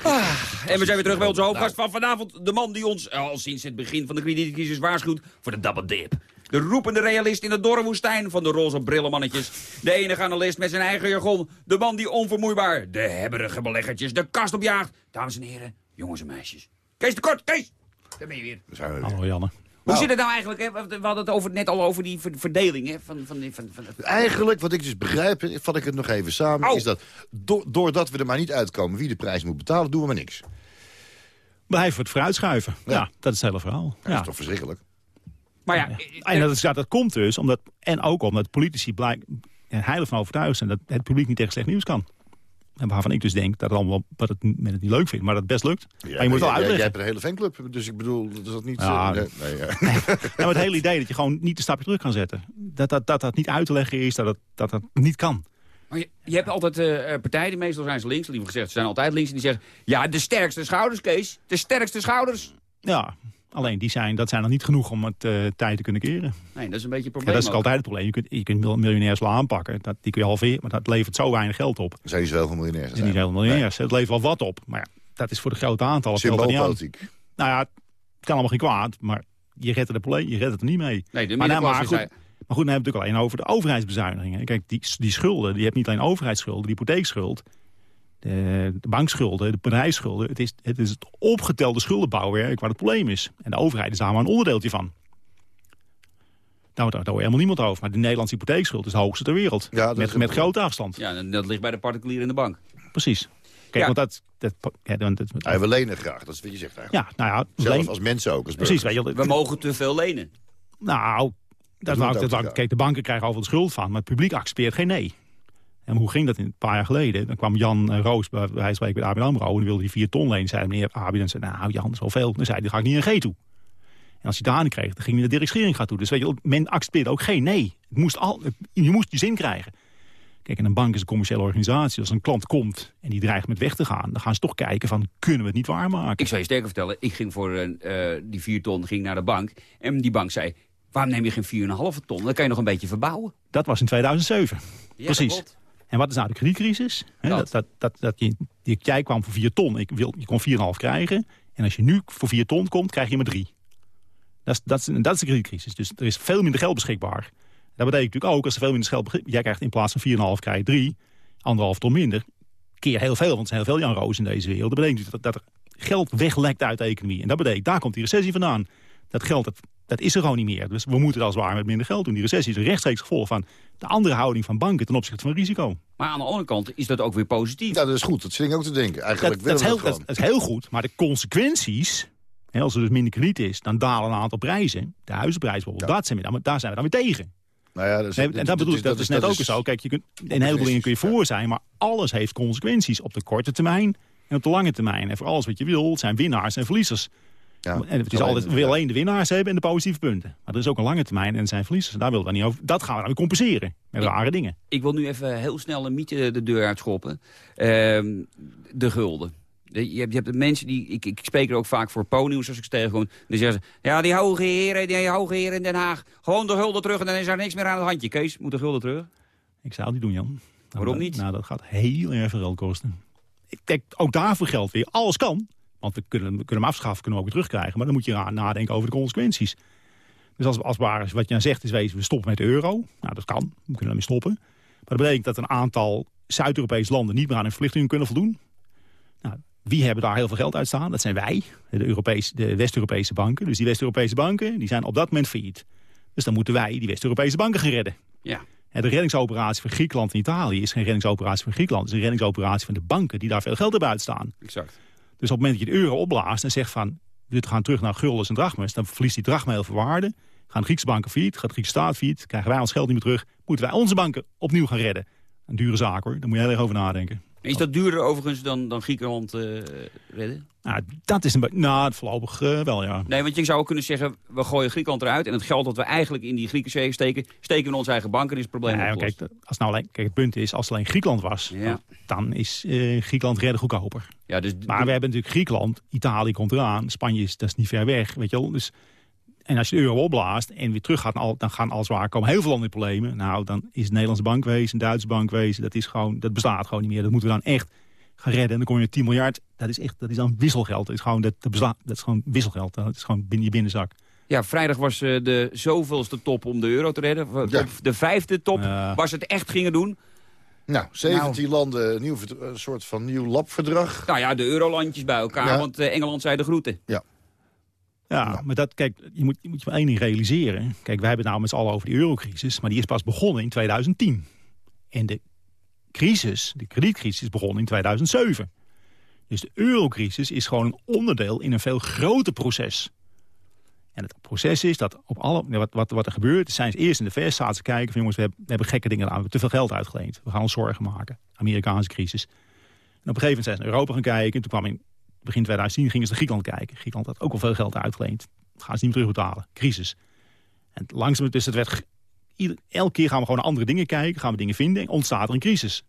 En we zijn weer terug bij onze hoofdgast van vanavond. De man die ons al sinds het begin van de kredietcrisis waarschuwt voor de double dip. De roepende realist in de dorre woestijn van de roze brillenmannetjes. De enige analist met zijn eigen jargon. De man die onvermoeibaar de hebberige beleggertjes de kast opjaagt. Dames en heren, jongens en meisjes. Kees de Kort, Kees! Daar ben je weer. Daar zijn we weer. Hallo Janne. Hoe zit het nou eigenlijk? Hè? We hadden het over, net al over die ver- verdeling. Hè? Van, van, van, van, Eigenlijk, wat ik dus begrijp, vat ik het nog even samen... Au. is dat do- doordat we er maar niet uitkomen wie de prijs moet betalen... doen we maar niks. Blijven we het vooruitschuiven. Ja. Ja. dat is het hele verhaal. Dat Ja. is toch verschrikkelijk? Maar ja, En dat, is, ja, dat komt dus, omdat, en ook omdat politici blijk, heilig van overtuigd zijn... dat het publiek niet tegen slecht nieuws kan. En waarvan ik dus denk dat, het allemaal, dat het, men het niet leuk vindt, maar dat het best lukt. maar je moet het wel jij, jij uitleggen. hebt een hele fanclub, dus ik bedoel, dat is dat niet... Ja, eh, nee, ja. Het hele idee dat je gewoon niet een stapje terug kan zetten. Dat dat, dat, dat niet uit te leggen is, dat dat, dat, dat niet kan. Maar je, je hebt altijd eh, eh, partijen, die meestal zijn ze links, liever gezegd, ze zijn altijd links. En die zeggen, ja, de sterkste schouders, Kees. De sterkste schouders. Ja, alleen die zijn, dat zijn nog niet genoeg om het eh tijd te kunnen keren. Nee, dat is een beetje een Ja, probleem. dat is ook. altijd het probleem. Je kunt, je kunt mil- miljonairs wel aanpakken. Dat, die kun je halveren, maar dat levert zo weinig geld op. Het zijn niet zoveel miljonairs. is niet heel miljonairs. Het levert wel wat op. Maar ja, dat is voor de grote aantallen. Symboolpolitiek. Nou ja, het kan allemaal geen kwaad. Maar je redt het, probleem, je redt het er niet mee. Nee, de maar, nou, maar, goed, maar goed, dan hebben we het natuurlijk alleen over de overheidsbezuinigingen. Kijk, die, die schulden, die hebt niet alleen overheidsschulden, de hypotheekschuld, de, de bankschulden, de bedrijfsschulden. Het is, het is het opgetelde schuldenbouwwerk waar het probleem is. En de overheid is daar maar een onderdeeltje van. Nou, daar, daar hoor je helemaal niemand over. Maar de Nederlandse hypotheekschuld is de hoogste ter wereld. Ja, met, met grote afstand. Ja, en dat ligt bij de particulier in de bank. Precies. Kijk, Ja. want dat... dat, ja, want dat Ja, we lenen graag, dat is wat je zegt eigenlijk. ja, nou ja, Zelf als mensen ook, als precies. burgers. Weet je, We mogen te veel lenen. Nou, dat wou, dat wou, kijk, de banken krijgen overal de schuld van, maar het publiek accepteert geen nee. En hoe ging dat in, een paar jaar geleden? Dan kwam Jan eh, Roos bij hij spreekt bij ABN AMRO en die wilde die vier ton lenen. Zei meneer ABN, zei, nou Jan, dat is wel veel. Dan zei hij, dan ga ik niet naar G toe. En als hij daar niet kreeg, dan ging hij naar de directering toe. Dus weet je, men accepteerde ook geen nee. Het moest al, je moest je zin krijgen. Kijk, en een bank is een commerciële organisatie. Als een klant komt en die dreigt met weg te gaan... dan gaan ze toch kijken van, kunnen we het niet waarmaken? Ik zou je sterker vertellen, ik ging voor eh, eh, die vier ton ging naar de bank. En die bank zei, waarom neem je geen 4,5 ton? Dan kan je nog een beetje verbouwen. Dat was in 2007. Ja, Precies. En wat is nou de kredietcrisis? Dat. dat, dat, dat, je, jij kwam voor 4 ton, ik wil, je kon 4,5 krijgen. En als je nu voor 4 ton komt, krijg je maar 3. Dat is, dat, is, dat is de kredietcrisis. Dus er is veel minder geld beschikbaar. Dat betekent natuurlijk ook, als er veel minder geld beschikbaar Jij krijgt in plaats van 4,5 krijg je 3. Anderhalf ton minder. Keer heel veel, want er zijn heel veel Jan Roos in deze wereld. Dat betekent dus dat, dat er geld weglekt uit de economie. En dat betekent, daar komt die recessie vandaan. Dat geld, dat, dat is er gewoon niet meer. Dus we moeten het als het ware met minder geld doen. Die recessie is een rechtstreeks gevolg van de andere houding van banken ten opzichte van risico. Maar aan de andere kant is dat ook weer positief. Ja, dat is goed. Dat zit ik ook te denken. Eigenlijk dat, dat, is heel, dat, dat is heel goed, maar de consequenties... Hè, als er dus minder krediet is, dan dalen een aantal prijzen. De huizenprijs bijvoorbeeld, dat zijn we dan, daar zijn we dan weer tegen. Nou ja, dat is, Nee, en dat bedoel ik, dat, is net ook zo. Kijk, je kunt, in heel veel dingen kun je voor zijn, maar alles heeft consequenties. Op de korte termijn en op de lange termijn. En voor alles wat je wil, zijn winnaars en verliezers. Ja, en het is altijd, we willen alleen de winnaars hebben en de positieve punten. Maar er is ook een lange termijn en er zijn verliezers. Daar willen we niet over. Dat gaan we dan compenseren. Met rare dingen. Ik wil nu even heel snel een mythe de deur uitschoppen. Ehm, de gulden. De- Je hebt, je hebt de mensen die, ik, ik spreek er ook vaak voor Po-nieuws als ik ze tegenkom. Dan zeggen ze, ja die hoge heren, die hoge heren in Den Haag. Gewoon de gulden terug en dan is er niks meer aan het handje. Kees, moet de gulden terug? Ik zou het niet doen, Jan. Nou, Waarom dat- niet? Nou, dat gaat heel erg veel geld kosten. Ik denk, ook daarvoor geldt weer, alles kan. Want we kunnen, we kunnen hem afschaffen, kunnen we ook weer terugkrijgen. Maar dan moet je eraan nadenken over de consequenties. Dus als, als waar is, wat je dan zegt is, wezen, we stoppen met de euro. Nou, dat kan. We kunnen ermee stoppen. Maar dat betekent dat een aantal Zuid-Europese landen niet meer aan hun verplichtingen kunnen voldoen. Nou, wie hebben daar heel veel geld uit staan? Dat zijn wij, de, Europese, de West-Europese banken. Dus die West-Europese banken die zijn op dat moment failliet. Dus dan moeten wij die West-Europese banken gaan redden. Ja. En de reddingsoperatie voor Griekenland en Italië is geen reddingsoperatie voor Griekenland. Het is een reddingsoperatie van de banken die daar veel geld hebben uitstaan. Exact. Dus op het moment dat je de euro opblaast en zegt van... we gaan terug naar guldens en drachmes, dan verliest die drachma heel veel waarde. Gaan Griekse banken failliet, gaat Griekse staat failliet... krijgen wij ons geld niet meer terug, moeten wij onze banken opnieuw gaan redden. Een dure zaak hoor, daar moet je heel erg over nadenken. Is dat duurder overigens dan, dan Griekenland eh, redden? Nou, dat is een Nou, voorlopig eh, wel, ja. Nee, want je zou ook kunnen zeggen, we gooien Griekenland eruit... en het geld dat we eigenlijk in die Griekse steken... steken we in onze eigen banken en is het probleem Nee, kijk, als nou alleen, kijk, het punt is, als het alleen Griekenland was... Ja. dan is eh, Griekenland redden goedkoper. Ja, dus, Maar we hebben natuurlijk Griekenland, Italië komt eraan, Spanje is, dat is niet ver weg, weet je wel. Dus, en als je de euro opblaast en weer terug gaat, al- dan gaan als het ware komen heel veel landen in problemen. Nou, dan is het Nederlandse bankwezen, Duitse bankwezen, dat, is gewoon, dat bestaat gewoon niet meer. Dat moeten we dan echt gaan redden. En dan kom je met 10 miljard, dat is echt, dat is dan wisselgeld. Dat is gewoon, dat, dat, bestaat, dat is gewoon wisselgeld, dat is gewoon binnen je binnenzak. Ja, vrijdag was eh, de zoveelste top om de euro te redden. Ja. De vijfde top Ja. waar ze het echt gingen doen. Nou, 17 landen, nieuw, een soort van nieuw labverdrag. Nou ja, de eurolandjes bij elkaar, Ja. want eh, Engeland zei de groeten. Ja, maar dat, kijk, je moet, je moet je maar één ding realiseren. Kijk, wij hebben het nou met z'n allen over die eurocrisis, maar die is pas begonnen in 2010. En de crisis, de kredietcrisis, is begonnen in 2007. Dus de eurocrisis is gewoon een onderdeel in een veel groter proces. En het proces is dat op alle, wat, wat, wat er gebeurt, zijn ze eerst in de VS zaten kijken van jongens, we hebben, we hebben gekke dingen gedaan, we hebben te veel geld uitgeleend. We gaan ons zorgen maken. Amerikaanse crisis. En op een gegeven moment zijn ze naar Europa gaan kijken. En toen kwam in begin 2010 gingen ze naar Griekenland kijken. Griekenland had ook al veel geld uitgeleend. Dat gaan ze niet meer terugbetalen. Crisis. En langzaam, dus het werd... Ieder, elke keer gaan we gewoon naar andere dingen kijken. Gaan we dingen vinden. En ontstaat er een crisis.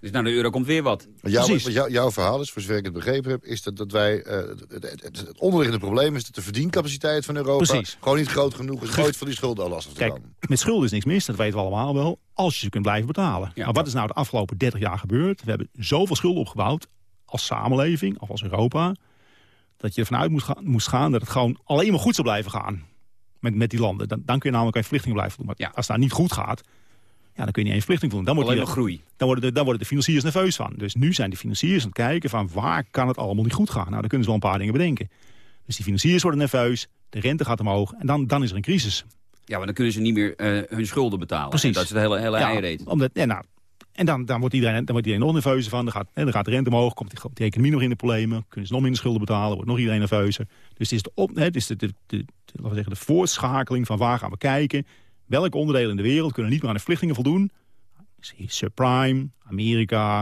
Dus nou, de euro komt weer wat. Jouw, Precies. wat jou- jouw verhaal is, voor zover ik het begrepen heb... is dat, dat wij, eh, het, het, het- onderliggende probleem is dat de verdiencapaciteit van Europa... Precies. gewoon niet groot genoeg is Ge- ooit van die schulden al lastig te Kijk, komen. met schulden is niks mis. Dat weten we allemaal wel. Als je ze kunt blijven betalen. Ja. maar wat is nou de afgelopen 30 jaar gebeurd? We hebben zoveel schulden opgebouwd. Als samenleving. Of als Europa. Dat je ervan uit moest, gaan, moest gaan dat het gewoon alleen maar goed zou blijven gaan. Met, met die landen. Dan, dan kun je namelijk aan je verplichtingen blijven doen. Maar Ja. als nou niet goed gaat... Ja, dan kun je niet je verplichting voldoen. Dan wordt Alleen die- groei. dan worden, de, dan worden de financiers nerveus van. Dus nu zijn de financiers aan het kijken van waar kan het allemaal niet goed gaan. Nou, dan kunnen ze wel een paar dingen bedenken. Dus die financiers worden nerveus, de rente gaat omhoog en dan, dan is er een crisis. Ja, maar dan kunnen ze niet meer eh, hun schulden betalen. Precies. Dat is de hele, hele eierreet. omdat, ja, nou, en dan, dan, wordt iedereen, dan wordt iedereen nog nerveus van. Dan gaat, hè, dan gaat de rente omhoog, komt die, economie nog in de problemen. Kunnen ze nog minder schulden betalen, wordt nog iedereen nerveuzer. Dus het is de, op, hè, het is de, de, de, de- zeggen, de voortschakeling van waar gaan we kijken. Welke onderdelen in de wereld kunnen niet meer aan de verplichtingen voldoen. Subprime, Amerika.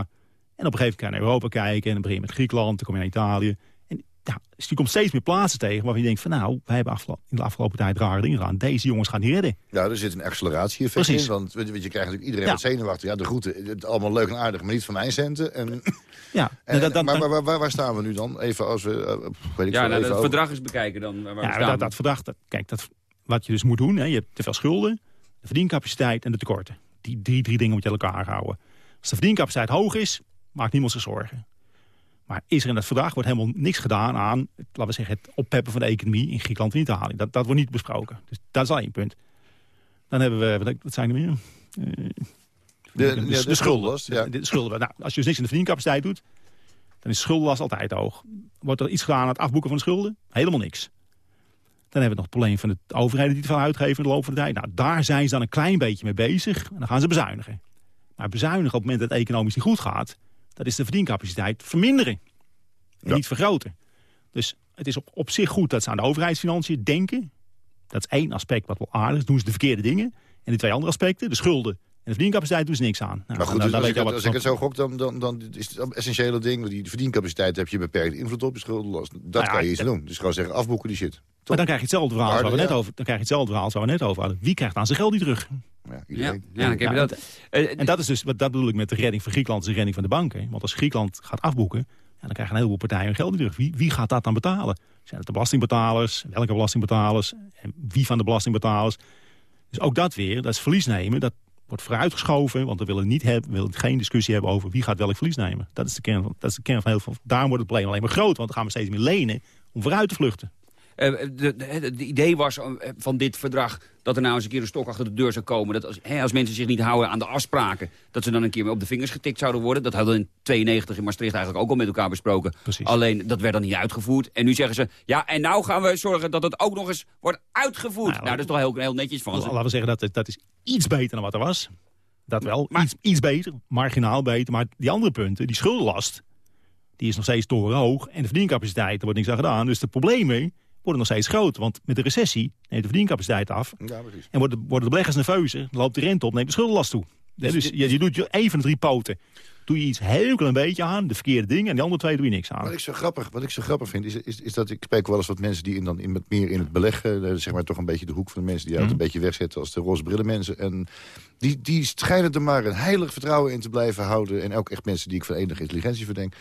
En op een gegeven moment kan je naar Europa kijken. En dan begin je met Griekenland, dan kom je naar Italië. Ja, dus je komt steeds meer plaatsen tegen waarvan je denkt van nou, wij hebben in de afgelopen tijd rare dingen gedaan. Deze jongens gaan niet redden. Ja, er zit een acceleratie-effect Precies. in. Want weet je, krijgt natuurlijk iedereen Ja. wat zenuwachtig. Ja, de groeten, het is allemaal leuk en aardig, maar niet van mijn centen. En, Ja, en, dat, dat, maar dat- waar, waar, waar staan we nu dan? Even als we... eh, weet ik Ja, veel, nou, even het over- verdrag eens bekijken dan. Waar we ja, staan. dat, dat verdrag, dat, kijk, dat, wat je dus moet doen, hè, je hebt te veel schulden, de verdiencapaciteit en de tekorten. Die drie, drie dingen moet je elkaar houden. Als de verdiencapaciteit hoog is, maakt niemand zich zorgen. Maar is er in het verdrag wordt helemaal niks gedaan aan, laten we zeggen, het oppeppen van de economie in Griekenland en Italië. Dat, dat wordt niet besproken. Dus dat is al één punt. Dan hebben we, wat, zijn er meer? Eh, De, de, de schuldenlast, ja. De, de schulden. Nou, als je dus niks in de verdiencapaciteit doet, dan is de schuldenlast altijd hoog. Wordt er iets gedaan aan het afboeken van de schulden? Helemaal niks. Dan hebben we nog het probleem van de overheden die te veel uitgeven in de loop van de tijd. Nou, daar zijn ze dan een klein beetje mee bezig. En dan gaan ze bezuinigen. Maar bezuinigen op het moment dat het economisch niet goed gaat... dat is de verdiencapaciteit verminderen. En Ja. niet vergroten. Dus het is op, op zich goed dat ze aan de overheidsfinanciën denken. Dat is één aspect wat wel aardig is. Doen ze de verkeerde dingen. En de twee andere aspecten, de schulden en de verdiencapaciteit, doen ze niks aan. Nou, Maar goed, dan dus als, weet ik, je als ik het zo gok, dan, dan, dan is het essentiële ding... want die verdiencapaciteit heb je beperkt invloed op, de schuldenlast. Dat Nou ja, kan je iets doen. Dus gewoon zeggen, afboeken die shit. Maar dan krijg je hetzelfde verhaal als waar we net ja. over, dan krijg je hetzelfde verhaal als waar we net over hadden. Wie krijgt aan zijn geld niet terug? Ja, Ja, iedereen. ja, dan heb je Ja, dat. En dat is dus, wat dat bedoel ik met de redding van Griekenland, is de redding van de banken. Want als Griekenland gaat afboeken, Ja, dan krijgen een heleboel partijen hun geld niet terug. Wie, wie gaat dat dan betalen? Zijn het de belastingbetalers? Welke belastingbetalers? En wie van de belastingbetalers? Dus ook dat weer, dat is verlies nemen. Dat wordt vooruitgeschoven, want we willen, niet hebben, we willen geen discussie hebben over wie gaat welk verlies nemen. Dat is de kern van, dat is de kern van heel veel. Daarom wordt het probleem alleen maar groot, want dan gaan we steeds meer lenen om vooruit te vluchten. Eh, de, de- het idee was eh, van dit verdrag dat er nou eens een keer een stok achter de deur zou komen. Dat als, hè, als mensen zich niet houden aan de afspraken, dat ze dan een keer op de vingers getikt zouden worden. Dat hadden we in 92 in Maastricht eigenlijk ook al met elkaar besproken. Precies. Alleen dat werd dan niet uitgevoerd. En nu zeggen ze, ja, en nou gaan we zorgen dat het ook nog eens wordt uitgevoerd. Nou, dat is toch heel, heel netjes van ze. Laten we zeggen dat het, dat is iets beter dan wat er was. Dat wel, iets, iets beter, marginaal beter. Maar die andere punten, die schuldenlast, die is nog steeds torenhoog. En de verdiencapaciteit, daar wordt niks aan gedaan. Dus de problemen worden nog steeds groot. Want met de recessie neemt de verdiencapaciteit af. Ja, precies. En worden, worden de beleggers nerveuzer, dan loopt de rente op, neemt de schuldenlast toe. Dus, dus je, je doet je één van de drie poten. Doe je iets heel klein beetje aan, de verkeerde dingen... en die andere twee doe je niks aan. Wat ik zo grappig, wat ik zo grappig vind, is, is, is dat ik spreek wel eens wat mensen die in, dan in, met meer in het beleggen, eh, zeg maar toch een beetje de hoek van de mensen die uit Mhm. een beetje wegzetten als de roze brillen mensen. En die, die schijnen er maar een heilig vertrouwen in te blijven houden. En ook echt mensen die ik van enige intelligentie verdenk.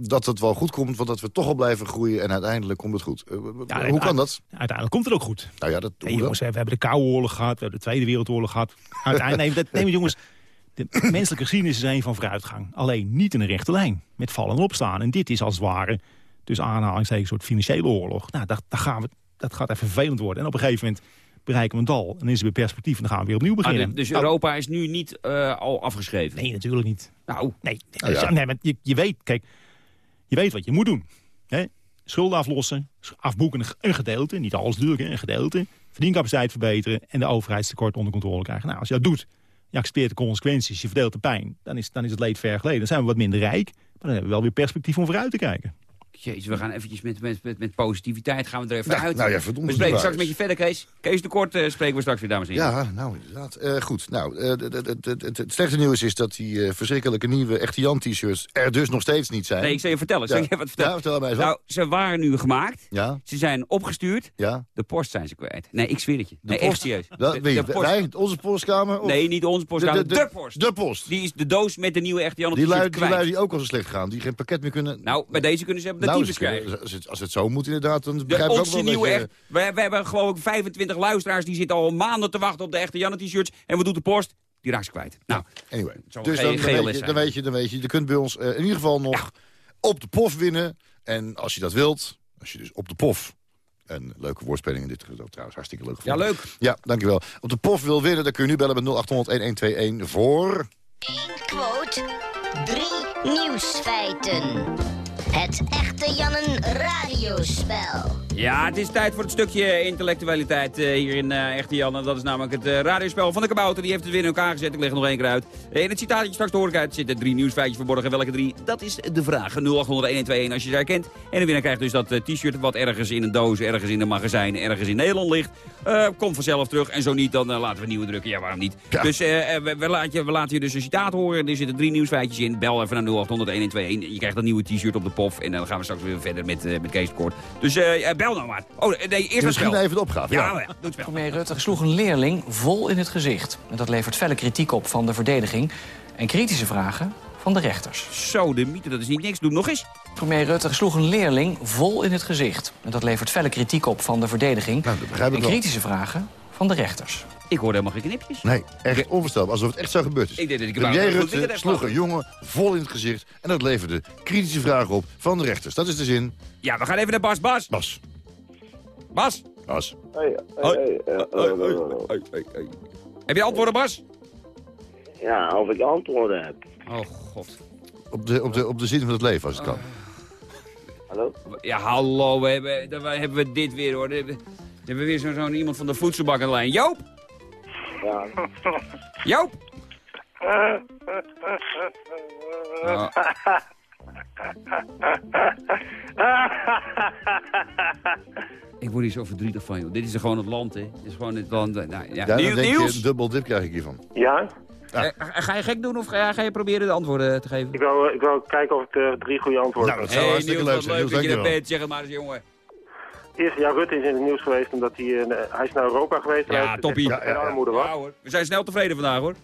Dat het wel goed komt, want dat we toch al blijven groeien en uiteindelijk komt het goed. Eh, Ja, hoe kan dat? Uiteindelijk komt het ook goed. Nou ja, dat, hoe jongens, we hebben de Koude Oorlog gehad, we hebben de Tweede Wereldoorlog gehad. Uiteindelijk, nee, dat, nee, jongens, de menselijke geschiedenis is een van vooruitgang. Alleen niet in een rechte lijn, met vallen en opstaan. En dit is als het ware, dus aanhalingstekens, een soort financiële oorlog. Nou, dat, dat, gaan we, dat gaat even vervelend worden. En op een gegeven moment bereiken we een dal. En dan is er weer perspectief en dan gaan we weer opnieuw beginnen. Ah, dus Nou, Europa is nu niet eh, al afgeschreven? Nee, natuurlijk niet. Nou, Nee, Nou ja. nee maar je, je weet, kijk, je weet wat je moet doen. Hè? Schulden aflossen, afboeken een gedeelte, niet alles natuurlijk, een gedeelte. Verdiencapaciteit verbeteren en de overheidstekort onder controle krijgen. Nou, als je dat doet, je accepteert de consequenties, je verdeelt de pijn, dan is, dan is het leed ver geleden. Dan zijn we wat minder rijk, maar dan hebben we wel weer perspectief om vooruit te kijken. Jezus, we gaan eventjes met, met, met, met positiviteit gaan we er even Ja, uit. nou ja, verdomd we spreken straks met je verder, Kees. Kees de Kort eh, spreken we straks weer, dames en heren. Ja, nou inderdaad. Eh, goed, nou, eh, het slechte nieuws is dat die verschrikkelijke nieuwe echte Jan-t-shirts er dus nog steeds niet zijn. Nee, ik zal je vertellen. Ja. je wat vertellen? Ja, vertel mij eens. Nou, ze waren nu gemaakt. Ja, Ze zijn opgestuurd. ja. De post zijn ze kwijt. Nee, ik zweer het je. Nee, post? echt serieus. Dat, De- de post. wij, onze postkamer? Of Nee, niet onze post. De, de, post. De post. Die is de doos met de nieuwe echte Jan Die lui, die kwijt. lui die ook al zo slecht gaan, die geen pakket meer kunnen... Nou, bij deze kunnen ze hebben Nou, krijgen. als, het, als het zo moet inderdaad, dan De, begrijp ik ook onze wel nieuwe echt. We, we hebben geloof ik 25 luisteraars die zitten al maanden te wachten op de echte Janne t-shirts. En wat doet de post? Die raakt ze kwijt. Nou, Anyway, dus dan, dan, weet je, dan, weet je, dan weet je, je kunt bij ons eh, in ieder geval nog op de pof winnen. En als je dat wilt, als je dus op de pof... Een leuke woordspeling in dit geval trouwens, hartstikke leuk. ja, leuk. Ja, dankjewel. Op de pof wil winnen, dan kun je nu bellen met 0800-1121 voor... Quote, drie nieuwsfeiten. Het echte Jannen radiospel. Ja, het is tijd voor het stukje intellectualiteit eh, hier in eh, Echte Jan. En dat is namelijk het eh, radiospel van de kabouter. Die heeft het weer in elkaar gezet. Ik leg er nog één keer uit. In het citaatje straks te horen uit zitten drie nieuwsfeitjes verborgen. Welke drie? Dat is de vraag. 0800 als je ze herkent. En de winnaar krijgt dus dat t-shirt wat ergens in een doos, ergens in een magazijn, ergens in Nederland ligt. Komt vanzelf terug. En zo niet, dan laten we nieuwe drukken. Ja, waarom niet? Ja. Dus we, we laten je, we laten je dus een citaat horen. Er zitten drie nieuwsfeitjes in. Bel even naar 0800 Je krijgt een nieuwe t-shirt op de pof. En dan gaan we straks weer verder met, met Kees Kort. Dus eh, nou maar. Oh, nee, eerst het Misschien spel. even de opgave. Ja, Ja. maar ja, doe het spel. Premier Rutte sloeg een leerling vol in het gezicht. En dat levert felle kritiek op van de verdediging en kritische vragen van de rechters. Zo, de mythe, dat is niet niks. Doe nog eens. Premier Rutte sloeg een leerling vol in het gezicht. En dat levert felle kritiek op van de verdediging Nou, dat begrijp ik en wel. kritische vragen van de rechters. Ik hoorde helemaal geen knipjes. Nee, echt onvoorstelbaar. Alsof het echt zo gebeurd is. Ik denk dat ik het Premier Rutte sloeg een jongen vol in het gezicht... en dat leverde kritische vragen op van de rechters. Dat is de zin. Ja, we gaan even naar Bas. Bas. Bas. Bas. Bas. Hey, Hoi. hey, hey, Hoi, hoi, hoi, hoi, hoi. Heb je antwoorden, Bas? Ja, of ik antwoorden heb. Oh, god. Op de, op, de, op de zin van het leven, als het kan. Hallo? Ja, hallo. We hebben, dan hebben we dit weer, hoor. Dan hebben we- hebben we weer zo'n iemand van de voedselbak aan de lijn. Joop. Ja. Joop. Oh. Ik word hier zo verdrietig van, joh. Dit is er gewoon het land, hè. Dit is gewoon het land. eh, Nou, ja. Ja, Niels? je, dubbel dip krijg ik hiervan. Ja? Eh, ga je gek doen of ga, ga je proberen de antwoorden te geven? Ik wil, ik wil kijken of ik eh, drie goede antwoorden Nou, dat heb. zou hartstikke leuk wat zijn. leuk dat je er bent. Zeg het maar eens, jongen. Eerst, ja, Rutte is in het nieuws geweest omdat hij, eh, hij is naar Europa geweest. Ja, toppie. er armoede was. Ja, hoor. We zijn snel tevreden vandaag, hoor.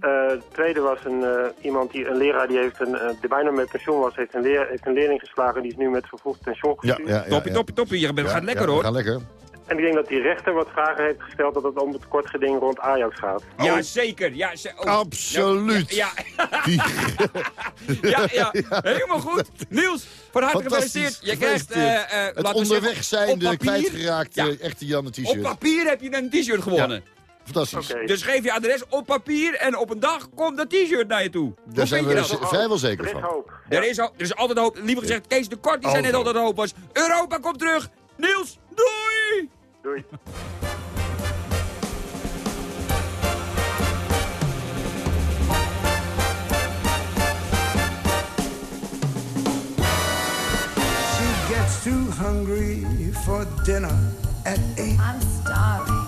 Eh, het tweede was een, eh, iemand die, een leraar die heeft een, eh, die bijna met pensioen was, heeft een, leer, heeft een leerling geslagen. Die is nu met vervroegd pensioen gestuurd. ja, ja, ja. toppie, toppie. Je bent- Ja, gaat lekker ja, hoor. Gaat lekker. En ik denk dat die rechter wat vragen heeft gesteld dat het om het kort geding rond Ajax gaat. Ja, zeker. Ja, ze- oh. Absoluut. Ja, ja, ja, ja, helemaal goed. Niels, van harte gefeliciteerd. Je krijgt, eh, eh, het laten we onderweg op papier- kwijtgeraakte, Ja. echte Janne Op t-shirt. papier heb je een t-shirt gewonnen. Fantastisch. Dus geef je adres op papier en op een dag komt dat t-shirt naar je toe. Daar zijn vind je we dat? z- vrijwel zeker Er is van. hoop. Er is, ho- er is altijd hoop. Liever gezegd, Kees de Kort die zei net Altijd. altijd hoop was. Europa komt terug. Niels, doei! Doei. She gets too hungry for dinner at eight. I'm starving.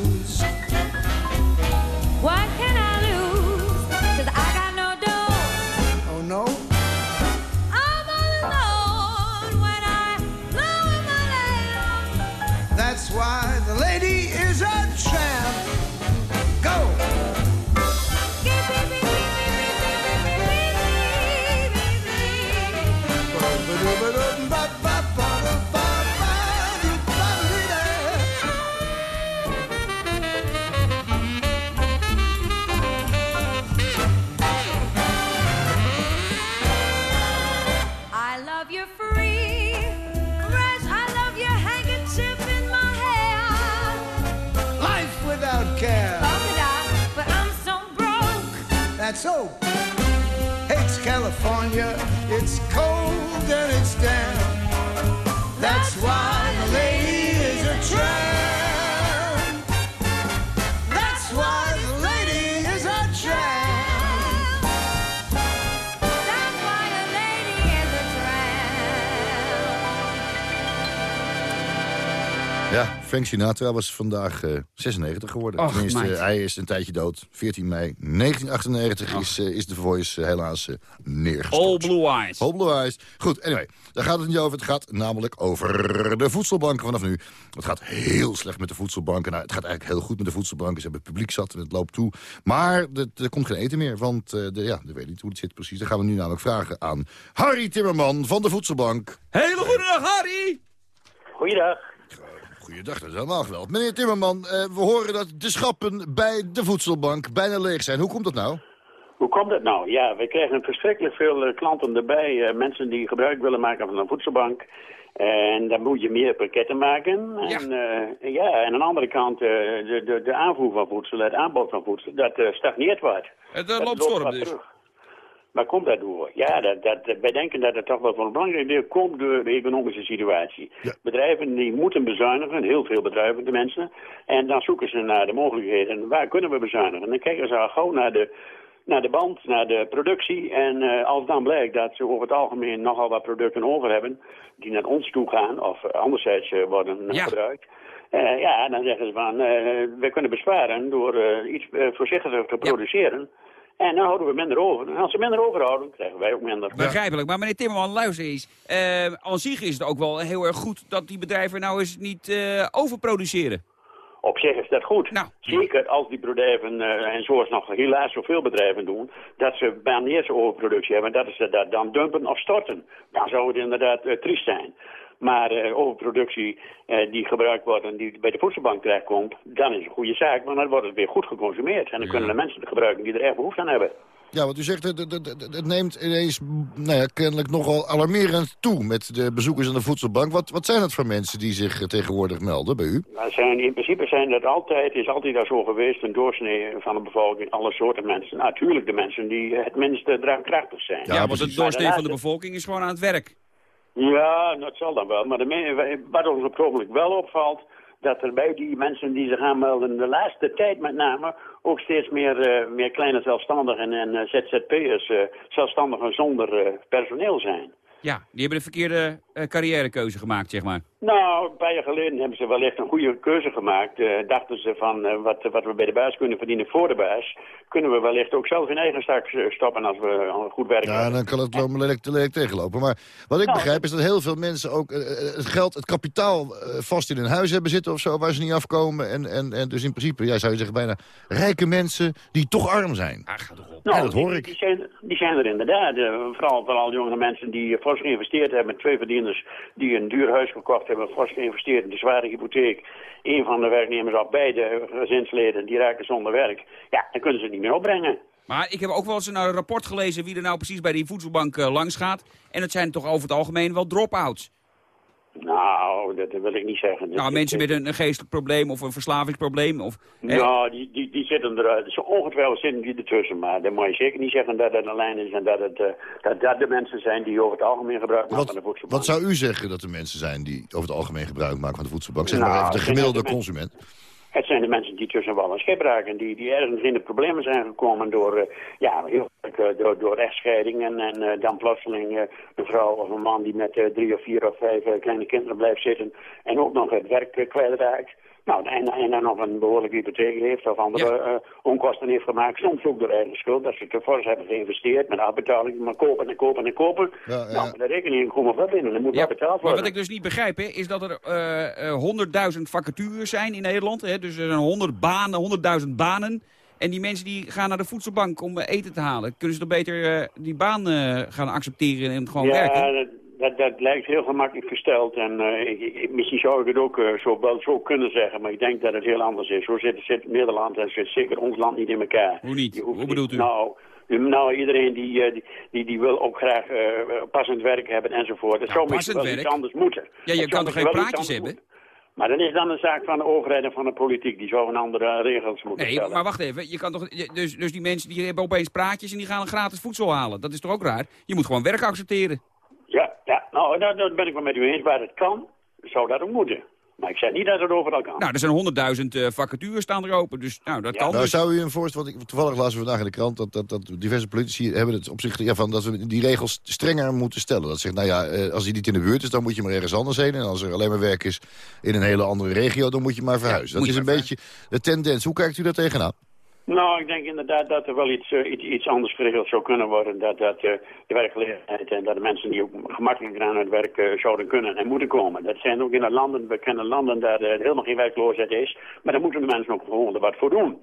Why so. Hates California. It's cold and it's damp. That's why Frank Sinatra was vandaag eh, 96 geworden. Och, Tenminste, meid. hij is een tijdje dood. 14 mei 1998 is, eh, is de Voice eh, helaas uh, neergestort. All blue eyes. All blue eyes. Goed, anyway, daar gaat het niet over. Het gaat namelijk over de voedselbanken vanaf nu. Het gaat heel slecht met de voedselbanken. Nou, het gaat eigenlijk heel goed met de voedselbanken. Ze hebben het publiek zat en het loopt toe. Maar er, er komt geen eten meer, want uh, de, ja, ik weet niet hoe het zit precies. Dan gaan we nu namelijk vragen aan Harry Timmerman van de Voedselbank. Hele goede dag, Harry! Goeiedag. Goeiedag, dat is helemaal geweldig. Meneer Timmerman, uh, we horen dat de schappen bij de voedselbank bijna leeg zijn. Hoe komt dat nou? Hoe komt dat nou? Ja, we krijgen verschrikkelijk veel uh, klanten erbij. Uh, mensen die gebruik willen maken van een voedselbank. En dan moet je meer pakketten maken. Ja. En, uh, ja, en aan de andere kant, de, de, de aanvoer van voedsel, het aanbod van voedsel, dat stagneert wat. Het dat loopt storm dus. Terug. Waar komt dat door? Ja, dat, dat, wij denken dat het toch wel een belangrijk deel komt door de economische situatie. Ja. Bedrijven die moeten bezuinigen, heel veel bedrijven de mensen. En dan zoeken ze naar de mogelijkheden. Waar kunnen we bezuinigen? En dan kijken ze al gauw naar de naar de band, naar de productie. En eh, als dan blijkt dat ze over het algemeen nogal wat producten over hebben... die naar ons toe gaan of eh, anderzijds eh, worden Ja. gebruikt... eh, ja, dan zeggen ze van, we kunnen besparen door iets voorzichtiger te produceren. En dan houden we minder over. En als ze minder overhouden, krijgen wij ook minder. Begrijpelijk. Maar meneer Timmerman, luister eens. Eh aan zich is het ook wel heel erg goed dat die bedrijven nou eens niet eh, overproduceren. Op zich is dat goed. Nou. Zeker als die bedrijven, eh, en zoals nog helaas zoveel bedrijven doen, dat ze wanneer ze overproductie hebben, dat ze dat dan dumpen of storten. Dan zou het inderdaad eh, triest zijn. Maar eh, overproductie eh, die gebruikt wordt en die bij de voedselbank terechtkomt, dan is het een goede zaak, want dan wordt het weer goed geconsumeerd. En dan kunnen de mensen het gebruiken die er echt behoefte aan hebben. Ja, want u zegt, het, het, het- het neemt ineens nou ja, kennelijk nogal alarmerend toe met de bezoekers aan de voedselbank. Wat, wat zijn dat voor mensen die zich eh, tegenwoordig melden bij u? Nou, zijn, in principe zijn dat altijd, is altijd al zo geweest, een doorsnee van de bevolking, alle soorten mensen. Natuurlijk de mensen die het minst draagkrachtig zijn. Ja, want het doorsnee van de bevolking is gewoon aan het werk. Ja, dat zal dan wel. Maar de wat ons op het ogenblik wel opvalt, dat er bij die mensen die zich aanmelden de laatste tijd met name ook steeds meer, eh, meer kleine zelfstandigen en eh, ZZP'ers, eh, zelfstandigen zonder personeel zijn. Ja, die hebben de verkeerde carrièrekeuze gemaakt, zeg maar. Nou, een paar jaar geleden hebben ze wellicht een goede keuze gemaakt. Eh, dachten ze van eh, wat, wat we bij de baas kunnen verdienen voor de baas, kunnen we wellicht ook zelf in eigen zak eh, stoppen als we goed werk Ja, dan kan het wel lelijk, lelijk tegenlopen. Maar wat ik Nou, begrijp is dat heel veel mensen ook het geld, het kapitaal vast in hun huis hebben zitten of zo, waar ze niet afkomen. En, en, en dus in principe, ja, zou je zeggen, bijna rijke mensen die toch arm zijn. Nou, ja, dat hoor die, ik. Die zijn, die zijn er inderdaad. Vooral, vooral jongere mensen die fors geïnvesteerd hebben. Twee verdieners die een duur huis gekocht hebben. Fors geïnvesteerd in de zware hypotheek. Een van de werknemers of beide gezinsleden die raken zonder werk. Ja, dan kunnen ze het niet meer opbrengen. Maar ik heb ook wel eens een rapport gelezen wie er nou precies bij die voedselbank eh, langs gaat. En het zijn toch over het algemeen wel drop-outs. Nou, dat wil ik niet zeggen. Nou, mensen met een, een geestelijk probleem of een verslavingsprobleem. Of, hè? Nou, die, die, die zitten er, zo ongetwijfeld zitten die ertussen. Maar dan moet je zeker niet zeggen dat het een lijn is en dat het, eh, dat, dat de mensen zijn die over het algemeen gebruik maken van de voedselbank. Wat zou u zeggen dat de mensen zijn die over het algemeen gebruik maken van de voedselbank? Zeg maar Nou, even de gemiddelde dat consument. Het zijn de mensen die tussen wal en schip raken, die, die ergens in de problemen zijn gekomen door, eh, ja, heel eh, door, door echtscheidingen en eh, dan plotseling een vrouw of een man die met drie of vier of vijf kleine kinderen blijft zitten en ook nog het werk kwijtraakt. Nou, en, en dan nog een behoorlijke hypotheek heeft of andere eh, onkosten heeft gemaakt. Soms ook door eigen schuld, dat ze te fors hebben geïnvesteerd met afbetalingen, maar kopen en kopen en kopen. Nou, maar de rekeningen komen wel binnen, er moet wel betaald Maar worden. wat ik dus niet begrijp, hè, is dat er eh, eh, 100.000 vacatures zijn in Nederland. Hè, dus er zijn 100 banen, 100.000 banen. En die mensen die gaan naar de voedselbank om eh, eten te halen. Kunnen ze dan beter eh, die baan eh, gaan accepteren en gewoon ja, werken? Dat, lijkt heel gemakkelijk gesteld. En eh, ik- ik- misschien zou ik het ook eh, zo, wel zo kunnen zeggen, maar ik denk dat het heel anders is. Zo zit, zit Nederland en zit zeker ons land niet in elkaar. Hoe niet? Hoe bedoelt u? Nou, nou iedereen die, eh, die, die, die wil ook graag passend werk hebben enzovoort. Dat zou misschien wel werk? iets anders moeten. Ja, je Dat kan zou toch geen praatjes hebben? moeten. Maar dat is dan een zaak van de overheid en van de politiek. Die zouden andere regels moeten Nee, stellen. maar wacht even. Je kan toch, dus, dus die mensen die hebben opeens praatjes en die gaan gratis voedsel halen. Dat is toch ook raar? Je moet gewoon werk accepteren. Ja, ja nou, dat, dat ben ik wel met u eens. Waar het kan, zou dat ook moeten. Maar ik zeg niet dat het overal kan. Nou, er zijn 100.000 eh, vacatures staan er open. Dus nou, dat kan Nou, dus. zou u een voorstel, want ik, toevallig lazen we vandaag in de krant dat, dat, dat diverse politici hebben het op zich ja, van dat we die regels strenger moeten stellen. Dat zegt, nou ja, eh, als die niet in de buurt is, dan moet je maar ergens anders heen. En als er alleen maar werk is in een hele andere regio, dan moet je maar verhuizen. dat is een beetje de tendens. Hoe kijkt u daar tegenaan? Nou, ik denk inderdaad dat er wel iets, eh, iets, iets anders geregeld zou kunnen worden. Dat, dat eh, de werkgelegenheid en dat de mensen die ook gemakkelijker aan het werk eh, zouden kunnen en moeten komen. Dat zijn ook in de landen, we kennen landen daar eh, helemaal geen werkloosheid is. Maar daar moeten de mensen ook gewoon er wat voor doen.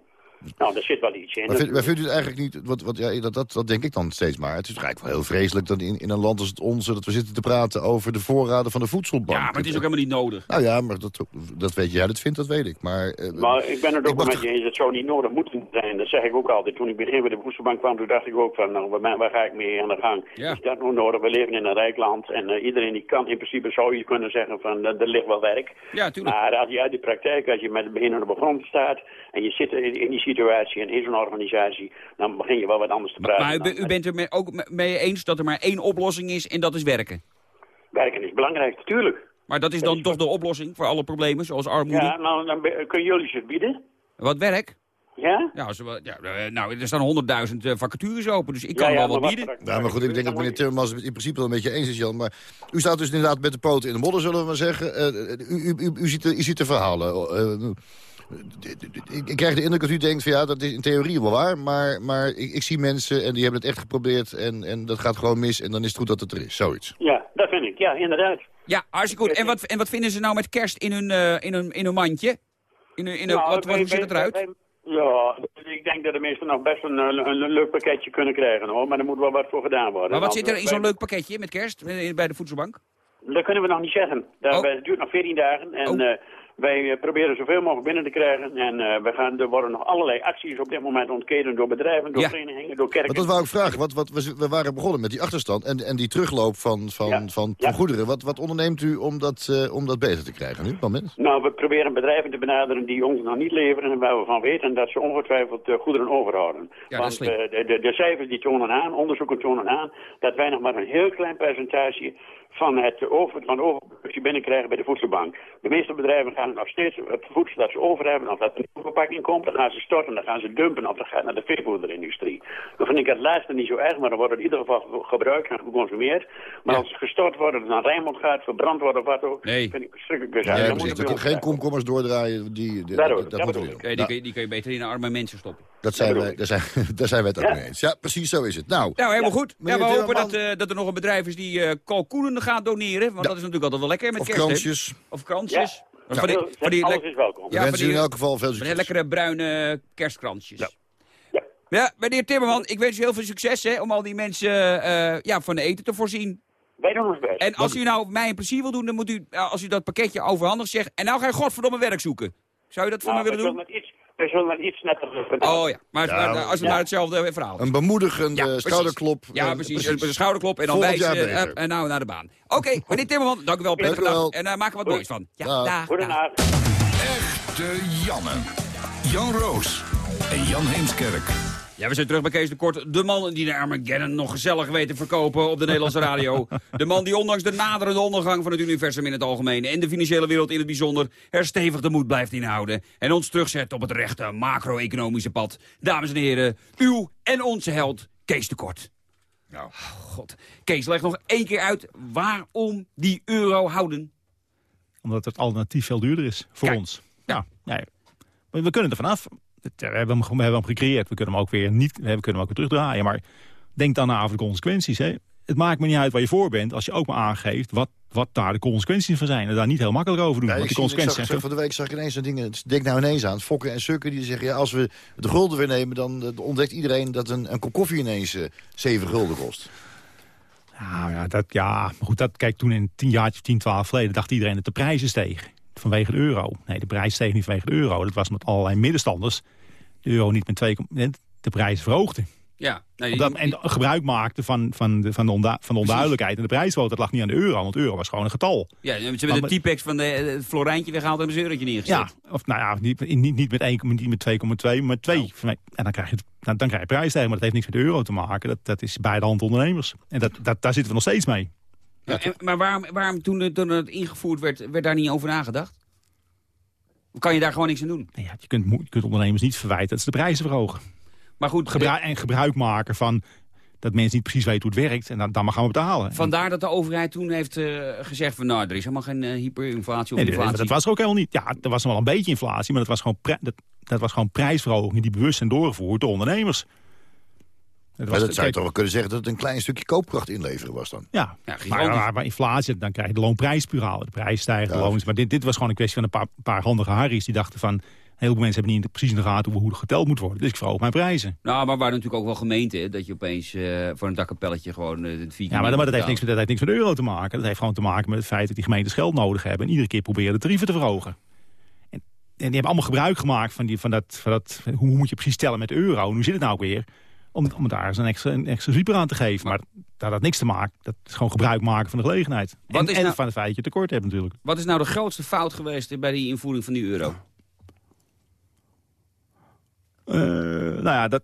Nou, daar zit wel iets in. Maar, vind, maar vindt u het eigenlijk niet, wat, wat, ja, dat, dat, dat denk ik dan steeds maar. Het is eigenlijk wel heel vreselijk dat in, in een land als het onze... dat we zitten te praten over de voorraden van de voedselbank. Ja, maar het is ook helemaal niet nodig. Nou ja, maar dat, dat weet jij, dat vindt, dat weet ik. Maar, eh, Maar ik ben het ook wel met je eens, het zou niet nodig moeten zijn. Dat zeg ik ook altijd. Toen ik begin bij de voedselbank kwam, toen dacht ik ook van, nou, waar, waar ga ik mee aan de gang? Is dat nou nodig? We leven in een rijk land en eh, iedereen die kan, in principe zou je kunnen zeggen van, eh, er ligt wel werk. Ja, tuurlijk. Maar als je uit de praktijk, als je met het begin aan de grond staat en je zit in, in die situatie en in zo'n organisatie, dan begin je wel wat anders te praten. Maar u, bent er ook me- mee eens dat er maar één oplossing is en dat is werken. Werken is belangrijk, natuurlijk. Maar dat is dan toch de oplossing voor alle problemen, zoals armoede? Ja, nou, dan kunnen jullie ze bieden. Wat werk? Ja? Ja, ja, eh, nou, er staan honderdduizend eh, vacatures open, dus ik kan ja, wel wat bieden. Ja, maar goed, ik denk dat meneer Timmermans het in principe wel een beetje eens is, Jan. Maar u staat dus inderdaad met de poten in de modder, zullen we maar zeggen. Eh, u, u, u, u, ziet de, u ziet de verhalen. Eh, ik, ik krijg de indruk dat u denkt van ja, dat is in theorie wel waar. Maar, maar ik, ik zie mensen en die hebben het echt geprobeerd en, en dat gaat gewoon mis. En dan is het goed dat het er is, zoiets. Ja, dat vind ik. Ja, inderdaad. Ja, hartstikke goed. En wat, en wat vinden ze nou met kerst in hun, eh, in hun, in hun mandje? In hun, in hun, Nou, wat, wat, hoe ziet het eruit? Ja, ik denk dat de meesten nog best een, een, een leuk pakketje kunnen krijgen hoor. Maar er moet wel wat voor gedaan worden. Maar wat zit er in wij- zo'n leuk pakketje met kerst eh, bij de voedselbank? Dat kunnen we nog niet zeggen. Dat, Oh. Het duurt nog 14 dagen en eh, wij eh, proberen zoveel mogelijk binnen te krijgen. En eh, we gaan, er worden nog allerlei acties op dit moment ontketen door bedrijven, door Ja. verenigingen, door kerken. Maar dat wou ik vragen. Wat, wat, we, waren begonnen met die achterstand en, en die terugloop van, van, van, van goederen. Wat, wat onderneemt u om dat, eh, om dat beter te krijgen nu, moment? Nou, we proberen bedrijven te benaderen die ons nog niet leveren en waar we van weten dat ze ongetwijfeld goederen overhouden. Want de, de, de cijfers die tonen aan, onderzoeken tonen aan, dat wij nog maar een heel klein percentage van het over, van overproductie binnenkrijgen bij de voedselbank. De meeste bedrijven gaan nog steeds het voedsel dat ze over hebben, of dat er een nieuwe verpakking komt, dan gaan ze storten, dan gaan ze dumpen, of dat gaat naar de veevoederindustrie. Dan vind ik het laatste niet zo erg, maar dan wordt het in ieder geval gebruikt en geconsumeerd. Maar als het gestort wordt, het naar Rijnmond gaat, verbrand wordt of wat ook, vind ik verschrikkelijk Ja, bezig. Dan precies. Dat geen komkommers doordraaien, die, dat, dat moeten we bedoel doen. Eh, die, Ja, kun je, die kun je beter in arme mensen stoppen. dat zijn wij, daar, zijn, daar zijn wij het ook mee eens. Ja, precies zo is het. Nou, Nou, helemaal goed. Ja, we hopen dat, eh, dat er nog een bedrijf is die eh kalkoenen gaat doneren. Want dat is natuurlijk altijd wel lekker met Of kerst. kransjes. Of kransjes. Ja. Van Nou, die- van die alles lek- is welkom. We Ja, van wensen u in elk geval veel van die succes. lekkere bruine kerstkransjes. Ja. Ja, meneer Timmerman, ik wens u heel veel succes hè, om al die mensen eh, ja, van eten te voorzien. Wij doen ons best. En als u nou mij een plezier wil doen, dan moet u, eh, als u dat pakketje overhandig zegt... en nou ga je godverdomme werk zoeken. Zou je dat voor Nou, me willen doen? het iets, we zullen iets netter Oh ja, maar, Ja, maar, als we ja. maar hetzelfde verhaal is. Een bemoedigende precies. schouderklop. Ja, Eh, precies. Een schouderklop en dan Volgend wijzen jaar beter. en nou naar de baan. Oké, meneer Timmerman, dank u wel. Prettige Dank u wel. dag. En daar maken we wat moois van. Ja, Dag. dag. Goedenavond. Echte Janne. Jan Roos en Jan Heemskerk. Ja, we zijn terug bij Kees de Kort. De man die de Armageddon nog gezellig weet te verkopen op de Nederlandse radio. De man die ondanks de naderende ondergang van het universum in het algemeen... en de financiële wereld in het bijzonder... er stevig de moed blijft inhouden. En ons terugzet op het rechte macro-economische pad. Dames en heren, uw en onze held Kees de Kort. Nou. Oh, God. Kees, leg nog één keer uit waarom die euro houden. Omdat het alternatief veel duurder is voor Kijk. ons. Ja. Nee. We kunnen er vanaf. We hebben, hem, we hebben hem gecreëerd. We kunnen hem ook weer niet. We kunnen hem ook weer terugdraaien. Maar denk dan na over de consequenties. Hè. Het maakt me niet uit waar je voor bent. Als je ook maar aangeeft wat, wat daar de consequenties van zijn. En daar niet heel makkelijk over doen. Ja, want ik consequenties zag, zijn van de week zag ik ineens zo'n ding. Denk nou ineens aan. Fokken en Sukken die zeggen... Ja, als we de gulden weer nemen, dan eh, ontdekt iedereen... dat een, een kop koffie ineens eh 7 gulden kost. Nou ja, dat, ja, maar goed, dat, kijk, toen in 10 jaar, 10, 12 geleden dacht iedereen dat de prijzen stegen. Vanwege de euro. Nee, de prijs steeg niet vanwege de euro. Dat was met allerlei middenstanders. De euro niet met 2, de prijs verhoogde. Ja, nee, en gebruik maakte van, van, de, van, de, onda- van de onduidelijkheid. En de prijsquote, dat lag niet aan de euro, want de euro was gewoon een getal. Ja, ze hebben Maar de T-Pex van de, eh, het Florentje weggehaald en een eurotje neergezet. Ja, of nou ja, niet, niet, niet met 1, niet met 2,2, maar met 2. En dan krijg je, dan, dan krijg je prijsstijging, maar dat heeft niks met de euro te maken. Dat, dat is bij de hand ondernemers. En dat, dat, daar zitten we nog steeds mee. Ja, en- maar waarom, waarom toen, het- toen het ingevoerd werd, werd daar niet over nagedacht? Of kan je daar gewoon niks aan doen? Ja, je, kunt, je kunt ondernemers niet verwijten dat ze de prijzen verhogen. Maar goed, Gebruik, en gebruik maken van dat mensen niet precies weten hoe het werkt. En dan, dan maar gaan we betalen. vandaar dat de overheid toen heeft eh, gezegd van nou, er is helemaal geen eh, hyperinflatie of Nee, inflatie. dat was er ook helemaal niet. Ja, er was wel een beetje inflatie, maar dat was gewoon, dat, dat was gewoon prijsverhogingen die bewust zijn doorgevoerd door ondernemers. Dat Maar dat zou je toch wel kunnen zeggen... dat het een klein stukje koopkracht inleveren was dan. Ja, Ja, maar, gigantisch. maar, maar inflatie, dan krijg je de loonprijsspiraal. De prijs stijgt, de Ja. loon. Maar dit, dit was gewoon een kwestie van een paar, paar handige harries die dachten van... heel veel mensen hebben niet precies in de gaten hoe, hoe het geteld moet worden. Dus ik verhoog mijn prijzen. Nou, maar waar natuurlijk ook wel gemeenten, hè, dat je opeens eh, voor een dakkapelletje gewoon eh, het vier Ja, maar, dat- maar dat, heeft niks, met- dat heeft niks met de euro te maken. Dat heeft gewoon te maken met het feit dat die gemeentes geld nodig hebben... en iedere keer proberen de tarieven te verhogen. En, en die hebben allemaal gebruik gemaakt van, die, van, dat, van dat... hoe moet je precies tellen met de euro? En hoe zit het nou ook weer? Om, om daar eens een extra, een extra zwieper aan te geven. Maar daar had niks te maken. Dat is gewoon gebruik maken van de gelegenheid. Wat en is en nou- van het feit dat je tekort hebt natuurlijk. Wat is nou de grootste fout geweest bij die invoering van die euro? Eh, nou ja, dat,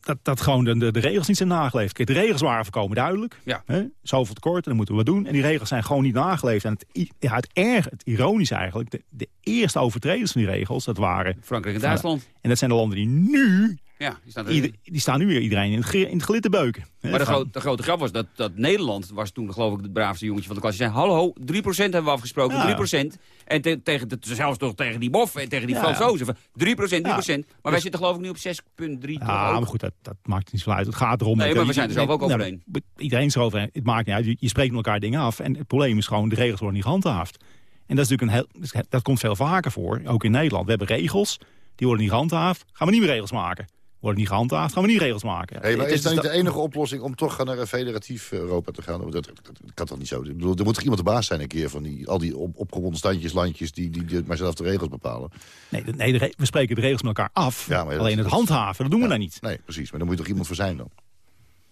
dat, dat gewoon de, de, regels niet zijn nageleefd. Kijk, de regels waren voorkomen duidelijk. Ja. Hè? Zoveel tekort, dan moeten we wat doen. En die regels zijn gewoon niet nageleefd. En het, ja, het erg, het ironisch eigenlijk, de, de eerste overtreders van die regels, dat waren... Frankrijk en Duitsland. En dat zijn de landen die nu... Ja, die staan er- ieder- die staan nu weer iedereen in het, in het gelid te beuken. Hè, Maar de, de grote grap was dat, dat Nederland was toen geloof ik het braafste jongetje van de klas. Die zei, hallo, 3% hebben we afgesproken, Ja. 3%. En te- tegen de, zelfs toch tegen die bof en tegen die Ja. Fransozen. van 3%, 3%. Maar wij Dus- zitten geloof ik nu op 6,3. toch Ja, ook? maar goed, dat, dat maakt niet zo uit. Het gaat erom... Nee, dat- maar we zijn er zelf ook overheen. Iedereen is eroverheen. Het maakt niet uit. Je, je spreekt met elkaar dingen af. En het probleem is gewoon, de regels worden niet gehandhaafd. En dat, is natuurlijk een heel, dat komt veel vaker voor, ook in Nederland. We hebben regels, die worden niet gehandhaafd. Gaan we nieuwe regels maken. Worden niet gehandhaafd, gaan we nieuwe regels maken. Hey, maar Het is dat niet de enige oplossing om toch naar een federatief Europa te gaan? Want Dat, dat, dat kan toch niet zo? Ik bedoel, er moet toch iemand de baas zijn een keer van die, al die op, opgewonden standjes, landjes... die, die, die maar zelf de regels bepalen. Nee, de- nee de re- we spreken de regels met elkaar af. Ja, maar dat- Alleen het handhaven, dat doen we daar niet. Nee, precies. Maar daar moet je toch iemand voor zijn dan?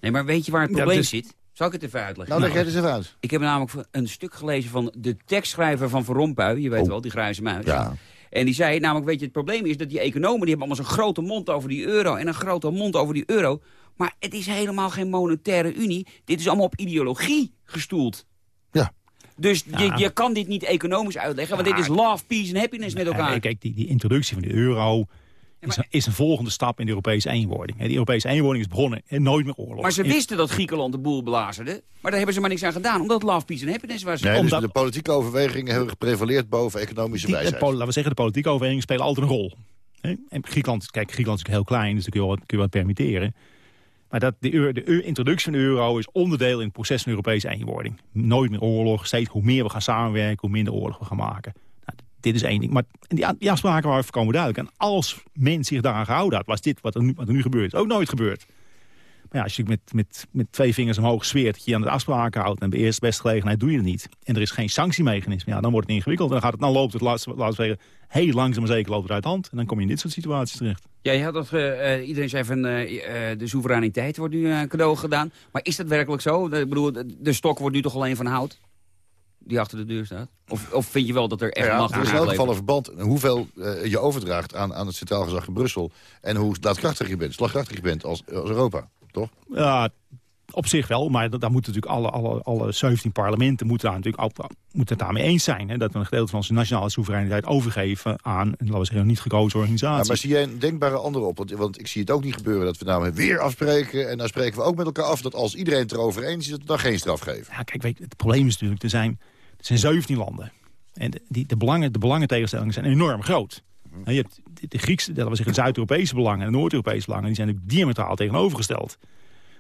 Nee, maar weet je waar het Ja, probleem dus- zit? Zal ik het even uitleggen? Nou, leg jij het eens even uit. Ik heb namelijk een stuk gelezen van de tekstschrijver van Van Rompuy. Je weet Oh. wel, die grijze muis. Ja. En die zei, namelijk, weet je, het probleem is dat die economen... die hebben allemaal zo'n grote mond over die euro... en een grote mond over die euro. Maar het is helemaal geen monetaire unie. Dit is allemaal op ideologie gestoeld. Ja. Dus Ja. je, je kan dit niet economisch uitleggen... want dit is love, peace en happiness met elkaar. Nee, kijk, die, die introductie van de euro is, een, is een volgende stap in de Europese eenwording. Hè, Die Europese eenwording is begonnen en nooit meer oorlog. maar ze wisten dat Griekenland de boel belazerde. Maar daar hebben ze maar niks aan gedaan. Omdat love, peace en happiness was. Nee, dus Omdat- de politieke overwegingen hebben geprevaleerd boven economische die, wijsheid. laten we zeggen, de politieke overwegingen spelen altijd een rol. Hè? En Griekenland, kijk, Griekenland is natuurlijk heel klein, dus daar kun je wat, kun je wat permitteren. Maar dat de, de introductie van de euro is onderdeel in het proces van de Europese eenwording. Nooit meer oorlog, steeds hoe meer we gaan samenwerken, hoe minder oorlog we gaan maken. Dit is één ding. Maar die, die afspraken waren voorkomen duidelijk. En als men zich daaraan gehouden had, was dit wat er nu, wat nu gebeurt, ook nooit gebeurd. Maar ja, als je met, met, met twee vingers omhoog zweert dat je aan de afspraken houdt... en bij eerste beste gelegenheid doe je het niet... en er is geen sanctiemechanisme, ja, dan wordt het ingewikkeld. En dan, gaat het, loopt het, laatst- laten we zeggen, heel langzaam maar zeker loopt het uit de hand. En dan kom je in dit soort situaties terecht. Ja, je had dat, eh, eh, iedereen zei van eh, de soevereiniteit wordt nu cadeau gedaan. Maar is dat werkelijk zo? Ik bedoel, de stok wordt nu toch alleen van hout? Die achter de deur staat? Of, of vind je wel dat er echt Ja, macht er is is in elk geval een verband hoeveel eh, je overdraagt aan, aan het Centraal Gezag in Brussel... en hoe daadkrachtig je bent, slagkrachtig je bent als, als Europa, toch? Ja, op zich wel, maar da- daar moeten natuurlijk alle, alle, alle 17 parlementen moeten, daar natuurlijk ook, moeten het daarmee eens zijn. Hè, dat we een gedeelte van onze nationale soevereiniteit overgeven aan, laten we zeggen, een niet gekozen organisatie. Ja, maar zie jij een denkbare andere op? Want, want ik zie het ook niet gebeuren dat we nou weer afspreken... en dan spreken we ook met elkaar af dat als iedereen het erover eens is... dat we dan geen straf geven. Ja, kijk, weet het probleem is natuurlijk, er zijn, er zijn 17 landen. En de, die, de, belangen, de belangentegenstellingen zijn enorm groot. Mhm. Je hebt de, Griekse, we zeggen, de Zuid-Europese belangen en de Noord-Europese belangen, die zijn natuurlijk diametraal tegenovergesteld.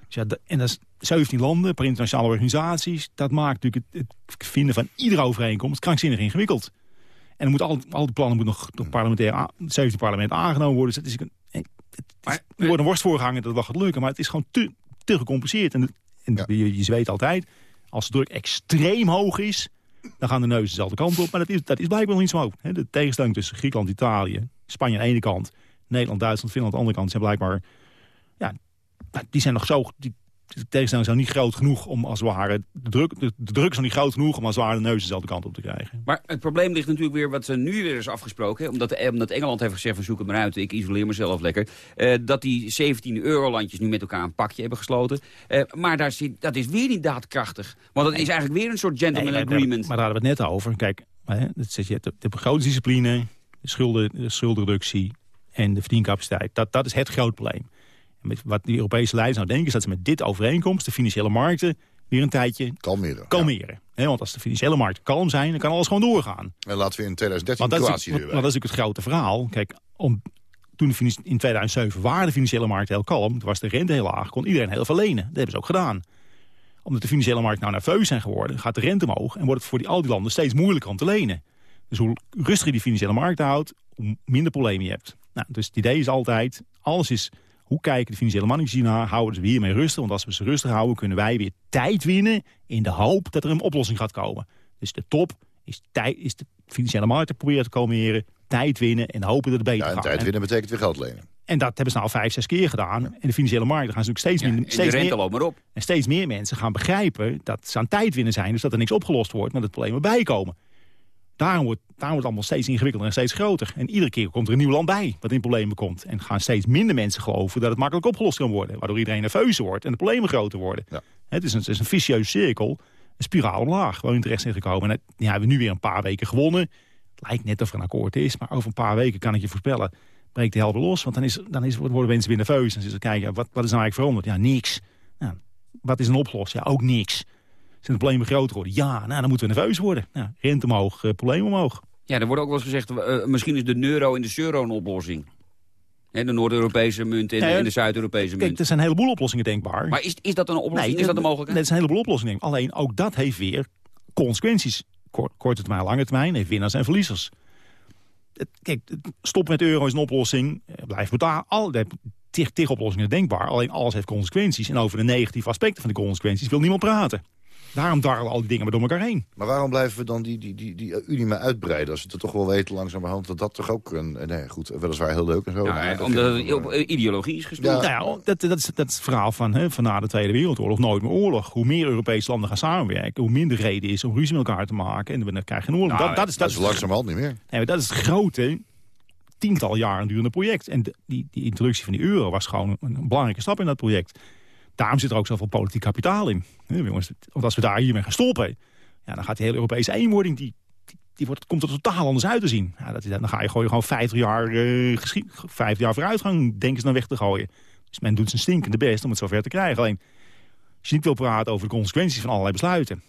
Dus ja, en dat is 17 landen per internationale organisaties. Dat maakt natuurlijk het, het vinden van iedere overeenkomst krankzinnig ingewikkeld. En dan moet al, al die plannen moeten nog door parlementair, a- 17 parlementen aangenomen worden. Dus het is, een- het is, er wordt een worst voorgehangen dat het wel gaat lukken. Maar het is gewoon te, te gecompliceerd. En, en je, je weet altijd, als de druk extreem hoog is... dan gaan de neuzen dezelfde kant op. Maar dat is, dat is blijkbaar nog niet zo. Hè. De tegenstelling tussen Griekenland, Italië, Spanje aan de ene kant... Nederland, Duitsland, Finland aan de andere kant... zijn blijkbaar... Ja, die zijn nog zo... Die, de tegenstellingen zijn niet groot genoeg om als het ware... De druk, de, de druk is nog niet groot genoeg om als het ware de neuzen dezelfde kant op te krijgen. Maar het probleem ligt natuurlijk weer wat ze nu weer is afgesproken. hè, Omdat, eh, omdat Engeland heeft gezegd van zoek het maar uit. Ik isoleer mezelf lekker. eh, dat die 17 eurolandjes nu met elkaar een pakje hebben gesloten. Eh, maar daar zit, dat is weer niet daadkrachtig. Want dat is eigenlijk weer een soort gentleman Nee, agreement. Maar daar hadden we het net over. Kijk, hè, dat zit- je hebt de, de begrotingsdiscipline, de, schulden, de en de verdiencapaciteit. Dat, dat is het groot probleem. Wat die Europese leiders nou denken... is dat ze met dit overeenkomst de financiële markten weer een tijdje kalmeren. kalmeren. Want als de financiële markten kalm zijn, dan kan alles gewoon doorgaan. En laten we in 2013 Want dat, is, Kroatië weer dat is natuurlijk het grote verhaal. Kijk, om, toen de in 2007 waren de financiële markten heel kalm. Toen was de rente heel laag, kon iedereen heel veel lenen. Dat hebben ze ook gedaan. Omdat de financiële markten nou nerveus zijn geworden... gaat de rente omhoog en wordt het voor die, al die landen steeds moeilijker om te lenen. Dus hoe rustiger je die financiële markt houdt, hoe minder problemen je hebt. Nou, dus het idee is altijd, alles is... Hoe kijken de financiële markten naar? Houden ze hiermee rustig? Want als we ze rustig houden, kunnen wij weer tijd winnen... in de hoop dat er een oplossing gaat komen. Dus de top is, tijd, is de financiële markten proberen te kalmeren... tijd winnen en hopen dat het beter Ja, en gaat. tijd En- winnen betekent weer geld lenen. en dat hebben ze nou vijf, zes keer gedaan. En de financiële markten gaan ze natuurlijk steeds, minder, de steeds rente meer... loopt maar op. En steeds meer mensen gaan begrijpen dat ze aan tijd winnen zijn. Dus dat er niks opgelost wordt, maar dat problemen bijkomen. Daarom wordt, daarom wordt het allemaal steeds ingewikkelder en steeds groter. En iedere keer komt er een nieuw land bij wat in problemen komt. En gaan steeds minder mensen geloven dat het makkelijk opgelost kan worden. Waardoor iedereen nerveuzer wordt en de problemen groter worden. Het, is een, het is een vicieuze cirkel, een spiraal omlaag waarin terecht zijn gekomen. En ja, we hebben nu weer een paar weken gewonnen. Het lijkt net of er een akkoord is, maar over een paar weken kan ik je voorspellen... breekt de helft los, want dan, is, dan is, worden mensen weer nerveus. En ze kijken, wat, wat is nou eigenlijk veranderd? Ja, niks. Nou, wat is een oplossing? Ja, ook niks. De problemen groter worden? Ja, nou, dan moeten we nerveus worden. Nou, rente omhoog, uh, probleem omhoog. Ja, er wordt ook wel eens gezegd, uh, misschien is de euro in de euro een oplossing. He, de Noord-Europese munt en, Ja, ja. en de Zuid-Europese Kijk, munt. er zijn een heleboel oplossingen denkbaar. Maar is, is dat een oplossing? Nee, is dat een mogelijkheid? Dat is een heleboel oplossingen. Alleen ook dat heeft weer consequenties. Kort, korte termijn, lange termijn, heeft winnaars en verliezers. Het- Kijk, stop met euro is een oplossing. eh, Blijf betalen. Al, er tig, tig oplossingen denkbaar. Alleen alles heeft consequenties. En over de negatieve aspecten van de consequenties wil niemand praten. Daarom darrelen al die dingen maar door elkaar heen. Maar waarom blijven we dan die, die, die, die Unie maar uitbreiden... als we het toch wel weten langzamerhand dat dat toch ook... Een, nee, goed, weliswaar heel leuk en zo. Ja, maar dat omdat het op eh, ideologie is gestoeld. Nou ja, dat, dat, is, dat is het verhaal van, hè, van na de Tweede Wereldoorlog. Nooit meer oorlog. Hoe meer Europese landen gaan samenwerken... hoe minder reden is om ruzie met elkaar te maken. En dan krijg je een oorlog. Nou, dat, dat is, dat is langzamerhand niet meer. Nee, dat is het grote, tiental jaren durende project. En de- die, die introductie van die euro was gewoon een belangrijke stap in dat project. Daarom zit er ook zoveel politiek kapitaal in. Jongens, want als we daar hiermee gaan stoppen... Ja, dan gaat die hele Europese eenwording... die, die, die wordt, komt er totaal anders uit te zien. Ja, dat dan ga je gewoon, gewoon 50 jaar, eh geschied, 50 jaar vooruitgang denken ze dan weg te gooien. Dus men doet zijn stinkende best om het zover te krijgen. Alleen, als je niet wil praten over de consequenties van allerlei besluiten...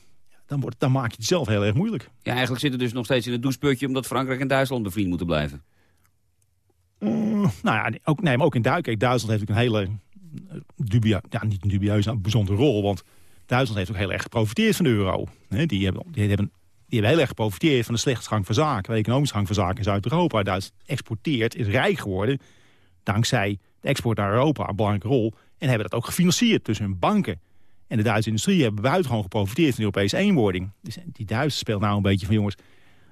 dan, wordt, dan maak je het zelf heel erg moeilijk. Ja, eigenlijk zitten dus nog steeds in het doucheputje... omdat Frankrijk en Duitsland bevriend moeten blijven. Mm, nou ja, ook, nee, maar ook in Duitsland. Kijk, Duitsland heeft ook een hele eh, dubia, ja, niet een dubieuze, een bijzondere rol. Want Duitsland heeft ook heel erg geprofiteerd van de euro. Die, hebben, die, hebben, die hebben heel erg geprofiteerd van de slechte gang van zaken. De economische gang van zaken in Zuid-Europa. Duitsland exporteert, is rijk geworden. Dankzij de export naar Europa, een belangrijke rol. En hebben dat ook gefinancierd tussen hun banken. En de Duitse industrie hebben buitengewoon geprofiteerd van de Europese eenwording. Dus die Duitsers speelt nou een beetje van jongens,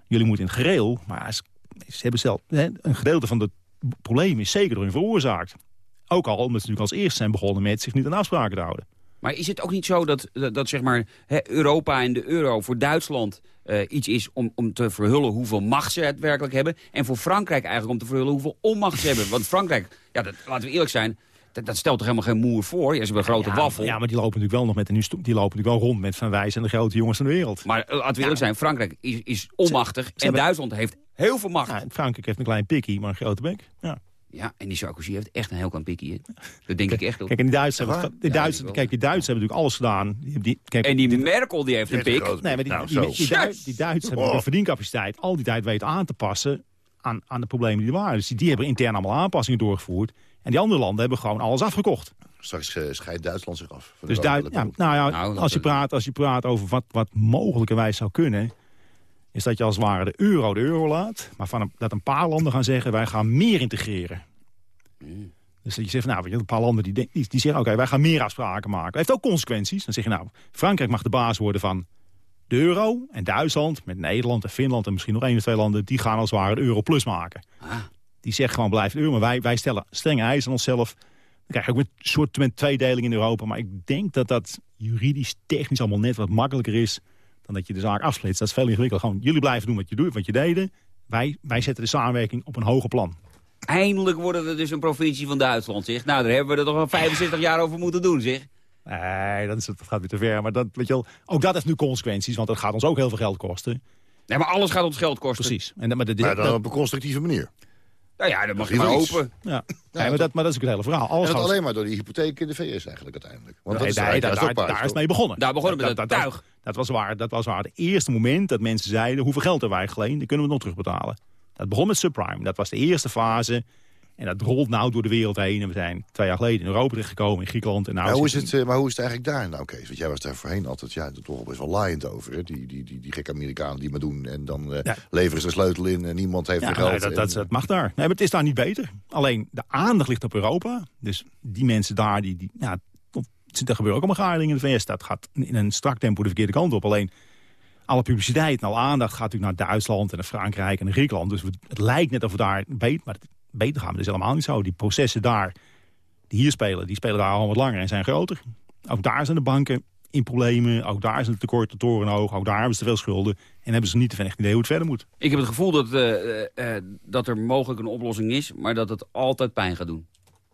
jullie moeten in het gereel. Maar ze, ze hebben zelf, een gedeelte van het probleem is zeker door hun veroorzaakt. Ook al omdat ze natuurlijk als eerste zijn begonnen met zich niet aan afspraken te houden. Maar is het ook niet zo dat, dat, dat zeg maar, hè, Europa en de euro voor Duitsland eh, iets is om, om te verhullen hoeveel macht ze het werkelijk hebben. En voor Frankrijk eigenlijk om te verhullen hoeveel onmacht ze hebben. Want Frankrijk, ja, dat, laten we eerlijk zijn, dat, dat stelt toch helemaal geen moer voor. Ja, ze hebben een grote ja, waffel. Ja, maar die lopen natuurlijk wel nog met een die lopen natuurlijk wel rond met Van Wij zijn de grote jongens van de wereld. Maar eh, laten we eerlijk zijn, Frankrijk is, is onmachtig. en hebben- Duitsland heeft heel veel macht. Ja, Frankrijk heeft een klein pikkie, maar een grote bek. Ja. Ja, en die Sarkozy heeft echt een heel klein pikkie. hè. Dat denk ik echt ook. Kijk, en die Duitsers hebben, Ja, kijk, die Duitsers hebben natuurlijk alles gedaan. Die, die, kijk, En die Merkel die heeft een pik. Nee, maar die, Nou, die, zo. die, die, Duits- die Duitsers hebben Oh. de verdiencapaciteit al die tijd weten aan te passen aan, aan de problemen die er waren. Dus die, die hebben intern allemaal aanpassingen doorgevoerd. En die andere landen hebben gewoon alles afgekocht. Straks eh, scheidt Duitsland zich af. van de Dus Duit, ja, nou ja, Nou, als, je praat, als je praat over wat, wat mogelijkerwijs zou kunnen... is dat je als het ware de euro de euro laat... maar van een- dat een paar landen gaan zeggen... wij gaan meer integreren. Dus dat je zegt, van, nou, een paar landen die, die, die zeggen... oké, wij gaan meer afspraken maken. Dat heeft ook consequenties. Dan zeg je, nou, Frankrijk mag de baas worden van de euro... en Duitsland met Nederland en Finland en misschien nog één of twee landen... die gaan als het ware de euro plus maken. Die zeggen gewoon, blijf de euro. Maar wij, wij stellen strenge eisen aan onszelf... Dan krijg je ook een soort tweedeling in Europa. Maar ik denk dat dat juridisch, technisch allemaal net wat makkelijker is... dan dat je de zaak afsplitst. Dat is veel ingewikkelder. Gewoon, jullie blijven doen wat je, doet, wat je deden. Wij, wij zetten de samenwerking op een hoger plan. Eindelijk wordt het dus een provincie van Duitsland, zeg. Nou, daar hebben we er toch al 65 jaar over moeten doen, zeg. Nee, dat, is, dat gaat weer te ver. Maar dat, weet je wel, ook dat heeft nu consequenties. Want dat gaat ons ook heel veel geld kosten. Nee, maar alles gaat ons geld kosten. Precies. En, dat- maar, de, Maar dan dat- op een constructieve manier. Nou ja, dat mag je maar hopen. Ja, nee, maar, dat, maar dat is ook het hele verhaal. Alles en dat alleen maar door die hypotheek in de VS eigenlijk uiteindelijk. Want Nee, dat is nee, daar, is mee begonnen. Daar begonnen we met dat, tuig. Dat was waar. Dat was waar. Het eerste moment dat mensen zeiden... hoeveel geld hebben wij geleend? Dan kunnen we het nog terugbetalen. Dat begon met subprime. Dat was de eerste fase. En dat rolt nou door de wereld heen. En we zijn twee jaar geleden in Europa terechtgekomen, in Griekenland. En nou Maar hoe, is het, eh, maar hoe is het eigenlijk daar nou, Kees? Want jij was daar voorheen altijd ja, toch best wel laaiend over. Hè? Die, die, die, die gekke Amerikanen die maar doen. En dan eh, leveren ze een sleutel in en niemand heeft Ja, geld. nee, dat, dat, En- dat mag daar. Nee, maar het is daar niet beter. Alleen de aandacht ligt op Europa. Dus die mensen daar, die, die, ja, er gebeuren ook allemaal dingen in de VS. Dat gaat in een strak tempo de verkeerde kant op. Alleen alle publiciteit en alle aandacht gaat natuurlijk naar Duitsland en naar Frankrijk en naar Griekenland. Dus het lijkt net of we daar beter, maar beter gaan we dus helemaal niet zo. Die processen daar, die hier spelen, die spelen daar al wat langer en zijn groter. Ook daar zijn de banken in problemen. Ook daar is het tekort de toren hoog. Ook daar hebben ze te veel schulden. En hebben ze niet te echt idee hoe het verder moet. Ik heb het gevoel dat, eh, eh, eh, dat er mogelijk een oplossing is... maar dat het altijd pijn gaat doen.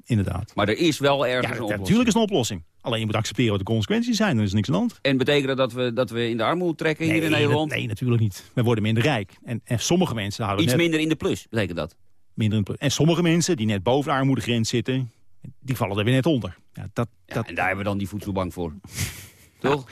Inderdaad. Maar er is wel ergens Ja, een oplossing. natuurlijk is een oplossing. Alleen je moet accepteren wat de consequenties zijn. Dan is niks aan de hand. En betekent dat dat we, dat we in de armoede trekken hier in Nederland? dat- nee, natuurlijk niet. We worden minder rijk. En, en sommige mensen houden Iets net, minder in de plus, betekent dat? Minder in- En sommige mensen die net boven de armoedegrens zitten... die vallen er weer net onder. Ja, dat, dat, En daar hebben we dan die voedselbank voor. Toch?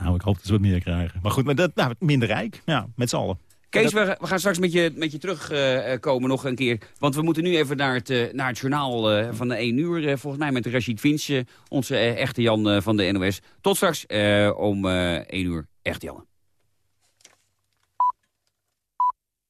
nou, ik hoop dat ze wat meer krijgen. Maar goed, maar dat, nou, minder rijk. Ja, met z'n allen. Kees, we, gaan straks met je, met je terugkomen nog een keer. Want we moeten nu even naar het, eh, naar het journaal eh, van de 1 uur. eh, volgens mij met Rachid Finch, eh, onze eh, echte Jan eh, van de NOS. Tot straks eh, om eh 1 uur. Echte Jan.